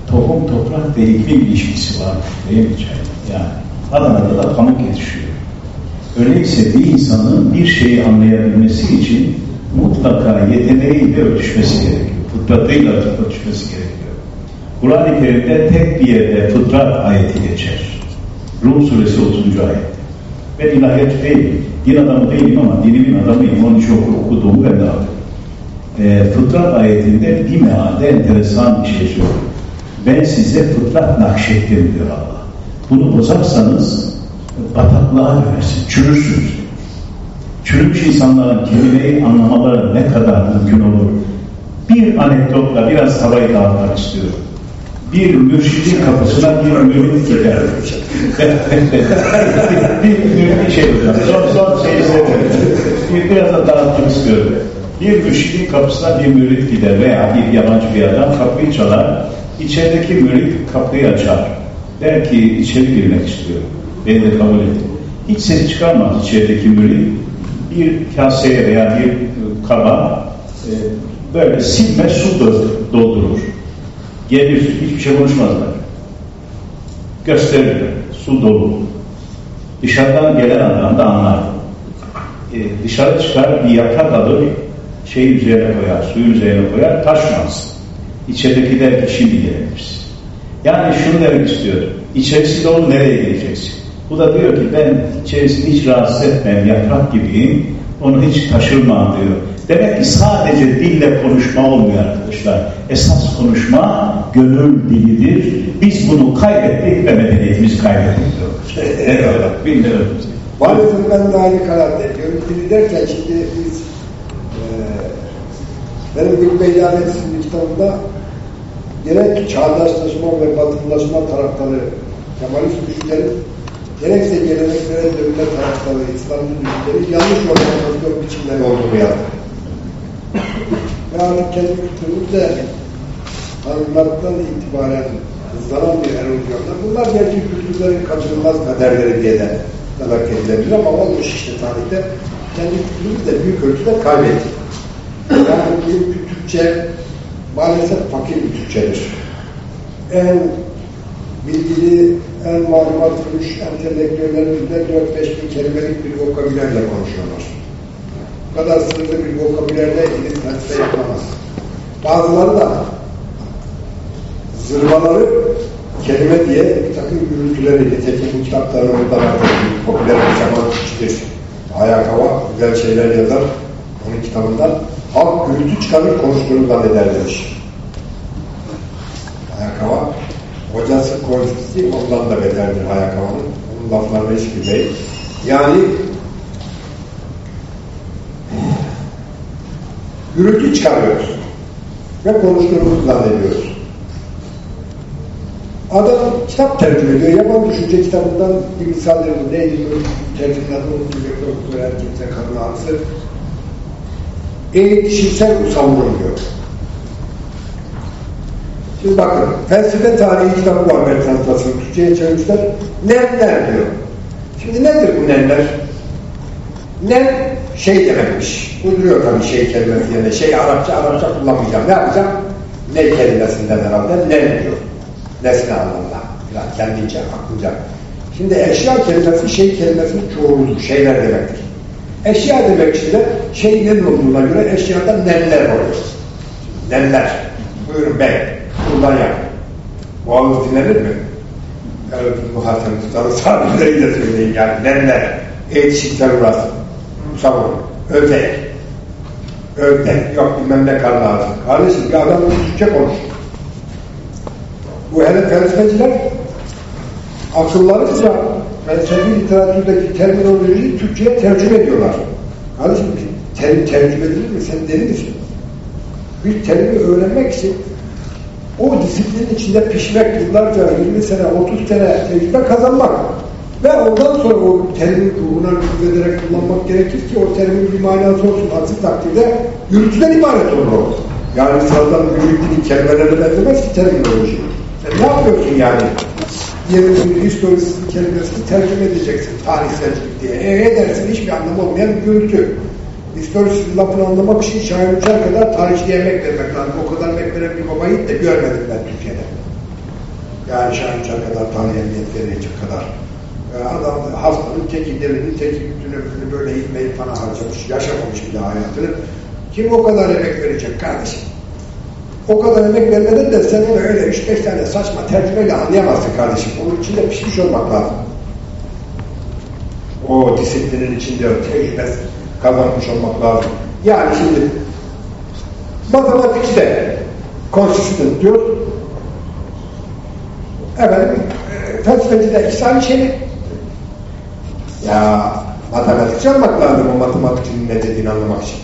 Tohum, toprak ve iklim ilişkisi var değil mi çay? Yani Adana'da da pamuk yetişiyor. Öyleyse bir insanın bir şeyi anlayabilmesi için mutlaka yeteneğiyle örtüşmesi gerekiyor. Fıtratıyla örtüşmesi gerekiyor. Kur'an-ı Kerim'de tek bir yerde fıtrat ayeti geçer. Rum suresi 30. ayet. Ben ilahiyatçı değilim. Din adamı değilim ama dinimin adamıyım. Onun için oku, okuduğumu ben de. E, fıtrat ayetinde bir mealde enteresan bir şey söylüyor. Ben size fıtrat nakşettim diyor Allah. Bunu bozarsanız bataklığa dönersin, çürürsünüz. çürümüş insanların kelimeyi anlamaları ne kadar mümkün olur? Bir anekdotla biraz havayı dağıtmak istiyorum. Bir mürşidin kapısına bir mürit gider. [laughs] bir, bir şey hocam. Son, son şeyi bir, biraz da dağıtmak istiyorum. Bir mürşidin kapısına bir mürit gider veya bir yabancı bir adam kapıyı çalar. İçerideki mürit kapıyı açar. Der ki içeri girmek istiyorum. Beni de kabul edin. Hiç ses çıkarmaz içerideki mürit. Bir kaseye veya bir kaba e, böyle silme su doldurur. Gelir, hiçbir şey konuşmazlar. Gösterirler, su dolu. Dışarıdan gelen adam da anlar. E, dışarı çıkar, bir yaprak alır, şey üzerine koyar, suyun üzerine koyar, taşmaz. İçerideki der ki şimdi gelebilirsin. Yani şunu demek istiyorum. İçerisi dolu nereye geleceksin? Bu da diyor ki ben içerisini hiç rahatsız etmem, yaprak gibiyim, onu hiç taşırmam diyor. Demek ki sadece dille konuşma olmuyor arkadaşlar. Esas konuşma gönül dilidir. Biz bunu kaybettik ve medeniyetimizi kaybettik diyor. Eyvallah. Bilmiyorum. Maalesef ben de aynı karardayım. Gönül dili derken şimdi biz e, benim Gül Beylanet isimli kitabımda gerek çağdaşlaşma ve batılılaşma taraftarı Kemalist güçlerin gerekse geleneklere dönme taraftarı İslamcı güçleri yanlış organizasyon biçimleri olduğunu. Ve artık kendi kültürümüzde tanımaktan itibaren hızlanan bir erozyonda bunlar belki kültürlerin kaçınılmaz kaderleri diye de merak edilebilir ama olmuş işte tarihte kendi kültürümüzü de büyük ölçüde kaybettik. Yani bugünkü Türkçe maalesef fakir bir Türkçedir. En bilgili, en malumat bulmuş entelektüellerimizde 4-5 bin kelimelik bir vokabülerle konuşuyorlar. Bu kadar sınırlı bir vokabülerle ilim felsefe yapamaz. Bazıları da zırvaları kelime diye bir takım gürültüleri, nitekim bu kitapların orada. Popüler bir zaman kişidir. Ayak hava güzel şeyler yazar. Onun kitabından. Halk gürültü çıkarır konuştuğunu zanneder demiş. Ayak hava. Konfüçyüs ondan da beterdir Ayak havanın. Onun laflarına hiç gülmeyin. Yani gürültü çıkarıyoruz. Ve konuştuğumuzu zannediyoruz. Adam kitap tercüme ediyor. Yaban Düşünce kitabından bir misal verir. Neydi bu tercümeleri unutmayacak doktor erkekse kadın ağrısı. E savunum diyor. Şimdi bakın, felsefe tarihi kitabı var Russell, Türkçe'ye çevirmişler. Nemler diyor. Şimdi nedir bu nemler? Nem şey demekmiş. Uyduruyor tabii şey kelimesi yerine. Şey Arapça, Arapça kullanmayacağım. Ne yapacağım? Ne kelimesinden herhalde nem diyor. Nesne anlamında. Yani kendince, aklınca. Şimdi eşya kelimesi şey kelimesinin çoğuludur. Şeyler demektir. Eşya demek işte şey nem olduğuna göre eşyada nemler oluyor. Nemler. Buyurun ben. Buradan yap. Bu ağız dinlenir mi? Evet, bu hatanı tutarı sahibileri de söyleyin yani. Nemler. Eğitişikler burası. Savun. Ötek. Ötek. Yok bilmem ne karnı ağzı. Kardeşim bir adam Türkçe konuş. Bu hele felsefeciler akıllarınca felsefi literatürdeki terminolojiyi Türkçe'ye tercüme ediyorlar. Kardeşim terim tercüme edilir mi? Sen deli misin? Bir terimi öğrenmek için o disiplinin içinde pişmek, yıllarca, 20 sene, 30 sene tecrübe kazanmak ve ondan sonra o terimin ruhuna ederek kullanmak gerekir ki o terimin bir manası olsun. Aksi takdirde gürültüden ibaret olur o. Yani sıradan gürültülü kelimelerine benzemez ki terminoloji. Sen ne yapıyorsun yani? Yerin bir historisinin kelimesini tercüme edeceksin tarihselcilik diye. E edersin hiçbir anlamı olmayan bir gürültü. Historisinin lafını anlamak için Şahin Uçar kadar tarihçiye emek vermek lazım. O kadar emek veren bir babayı da görmedim ben Türkiye'de. Yani Şahin Uçar kadar tarih emniyet verecek kadar. Yani adam hastanın teki delinin teki bütün ömrünü böyle eğitmeyip bana harcamış. Yaşamamış daha hayatını. Kim o kadar emek verecek kardeşim? O kadar emek vermeden de sen onu öyle 3-5 tane saçma tercümeyle anlayamazsın kardeşim. Onun içinde pişmiş olmak lazım. O disiplinin içinde tecrübe kazanmış olmak lazım. Yani şimdi matematikte consistent diyor. Efendim e, felsefecide ikisi aynı şey? Ya Matematikçi olmak lazım o matematikçinin ne dediğini anlamak için.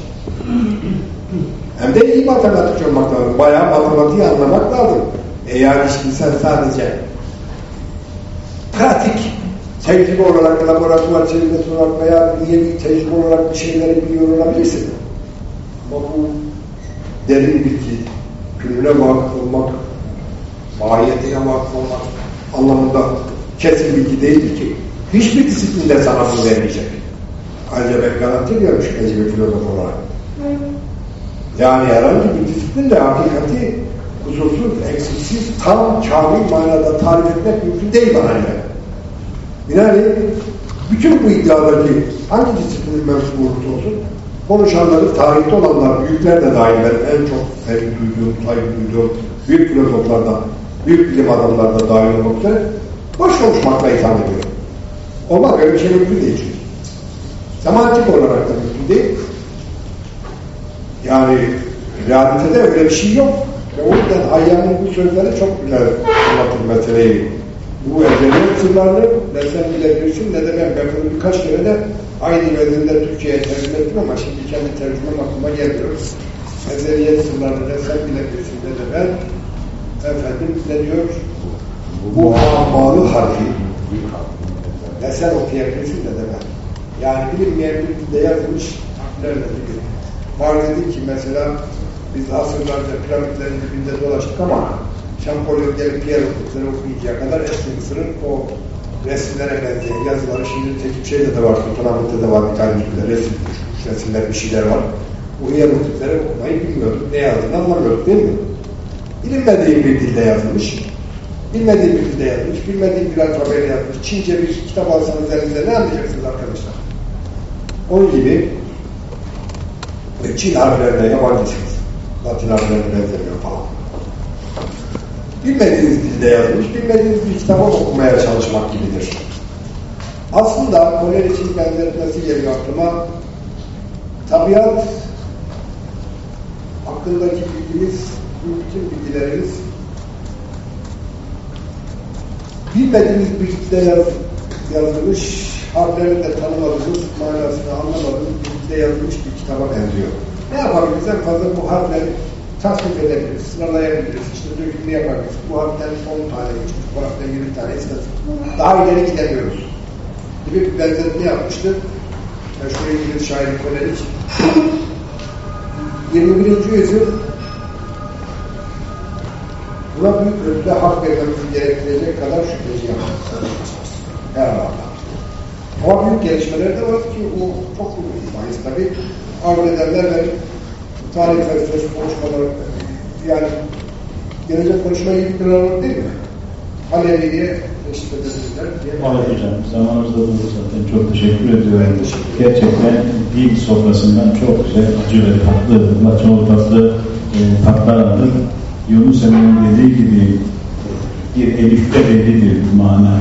Hem de iyi matematikçi olmak lazım. Bayağı matematiği anlamak lazım. E yani şimdi sen sadece pratik tecrübe olarak, laboratuvar olarak veya diye bir tecrübe olarak bir şeyleri biliyor olabilirsin. Ama bu derin bilgi, külüne vakıf olmak, mahiyetine vakıf olmak anlamında kesin bilgi değildir ki. Hiçbir disiplinde sana bunu vermeyecek. Ayrıca ben garanti ediyorum şüpheci bir filozof olarak. Yani herhangi bir disiplinde hakikati kusursuz, eksiksiz, tam, kamil manada tarif etmek mümkün değil bana göre. Binaenaleyh bütün bu iddiadaki hangi disiplinin mensubu olursa olsun konuşanları, tarihte olanlar, büyükler de dahil ben en çok sevgi duyduğum, saygı duyduğum büyük filozoflardan, büyük bilim adamlarından dahil olmak üzere boş konuşmakla itham ediyorum. Olmak öyle bir şey mümkün değil. Semantik olarak da mümkün değil. Yani realitede öyle bir şey yok. Ve o yüzden Hayyan'ın bu sözleri çok güzel anlatır meseleyi. Bu ezeliyet sırlarını ne sen bilebilirsin ne de ben. Ben bunu birkaç kere de aynı yönünde Türkçe'ye tercüme ettim ama şimdi kendi tercümem aklıma gelmiyor. Ezeliyet sırlarını ne sen bilebilirsin ne de ben. Efendim ne diyor? Bu amalı harfi ne sen okuyabilirsin ne de ben. Yani bilinmeyen bir dilde yazılmış harflerle ilgili. Var dedi ki mesela biz asırlarca piramitlerin dibinde dolaştık ama Şampolyon gelip Pierre okuyacağı kadar eski Mısır'ın o resimlere benzeyen yazıları şimdi tek şeyde de var, Sultanahmet'te de var bir tane gibi resim resimler bir şeyler var. O hieroglifleri okumayı bilmiyorduk. Ne yazdığını anlamıyorduk değil mi? Bilinmediği bir dilde yazılmış. Bilmediği bir dilde yazılmış, bilmediği bir alfabeyle yazılmış. Çince bir kitap alsanız elinizde ne anlayacaksınız arkadaşlar? Onun gibi Çin harflerine yabancısınız. Latin harflerine benzemiyor. Bilmediğiniz dilde yazılmış, bilmediğiniz bir kitabı okumaya çalışmak gibidir. Aslında Koller için benzetmesi geliyor aklıma. Tabiat hakkındaki bilgimiz, bütün bilgilerimiz bilmediğimiz bir dilde yaz, yazılmış, harflerini de tanımadığımız, manasını anlamadığımız bir dilde yazılmış bir kitaba benziyor. Ne yapabiliriz? En fazla bu harfleri tasnif edebiliriz, sınırlayabiliriz, işte dökümünü yapabiliriz. Bu harften 10 tane geçmiş, bu harften 20 tane istedim. Daha ileri gidemiyoruz. Gibi bir benzetme yapmıştı. Meşhur İngiliz şair Kolerik. 21. yüzyıl buna büyük ölçüde hak vermemizi gerektirecek kadar şüpheci yapmıştır. Her anlamda. Ama büyük gelişmeler de var ki o çok büyük bahis tabii. Arzu edenler tarih felsefesi konuşmaları yani gelecek konuşmayı ilk bir alalım değil mi? Alevi'ye teşrif edebilirler diye. Evet hocam, zamanımızda buldu zaten. Çok teşekkür ediyorum. Gerçekten dil sofrasından çok güzel, acı ve tatlı, laçalı tatlı e, tatlar aldık. Yunus Emre'nin dediği gibi bir elifte belli bir mana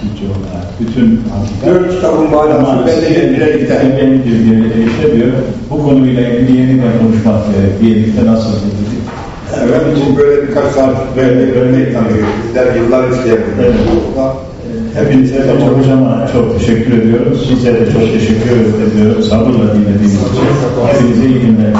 Türkçe olarak. Bütün Dört kitabın manası belli bir elifte. belli bir elifte diyor. Bu konuyla ilgili konuşmak gerek. Bir elifte nasıl edilir? Evet, bu böyle birkaç saat böyle örnek tanıyor. Bizler yıllar isteyebiliriz. Evet. Hepinize de çok hocama çok teşekkür ediyoruz. Size de çok teşekkür ediyoruz. Sabırla dinlediğiniz için. Hepinize iyi günler.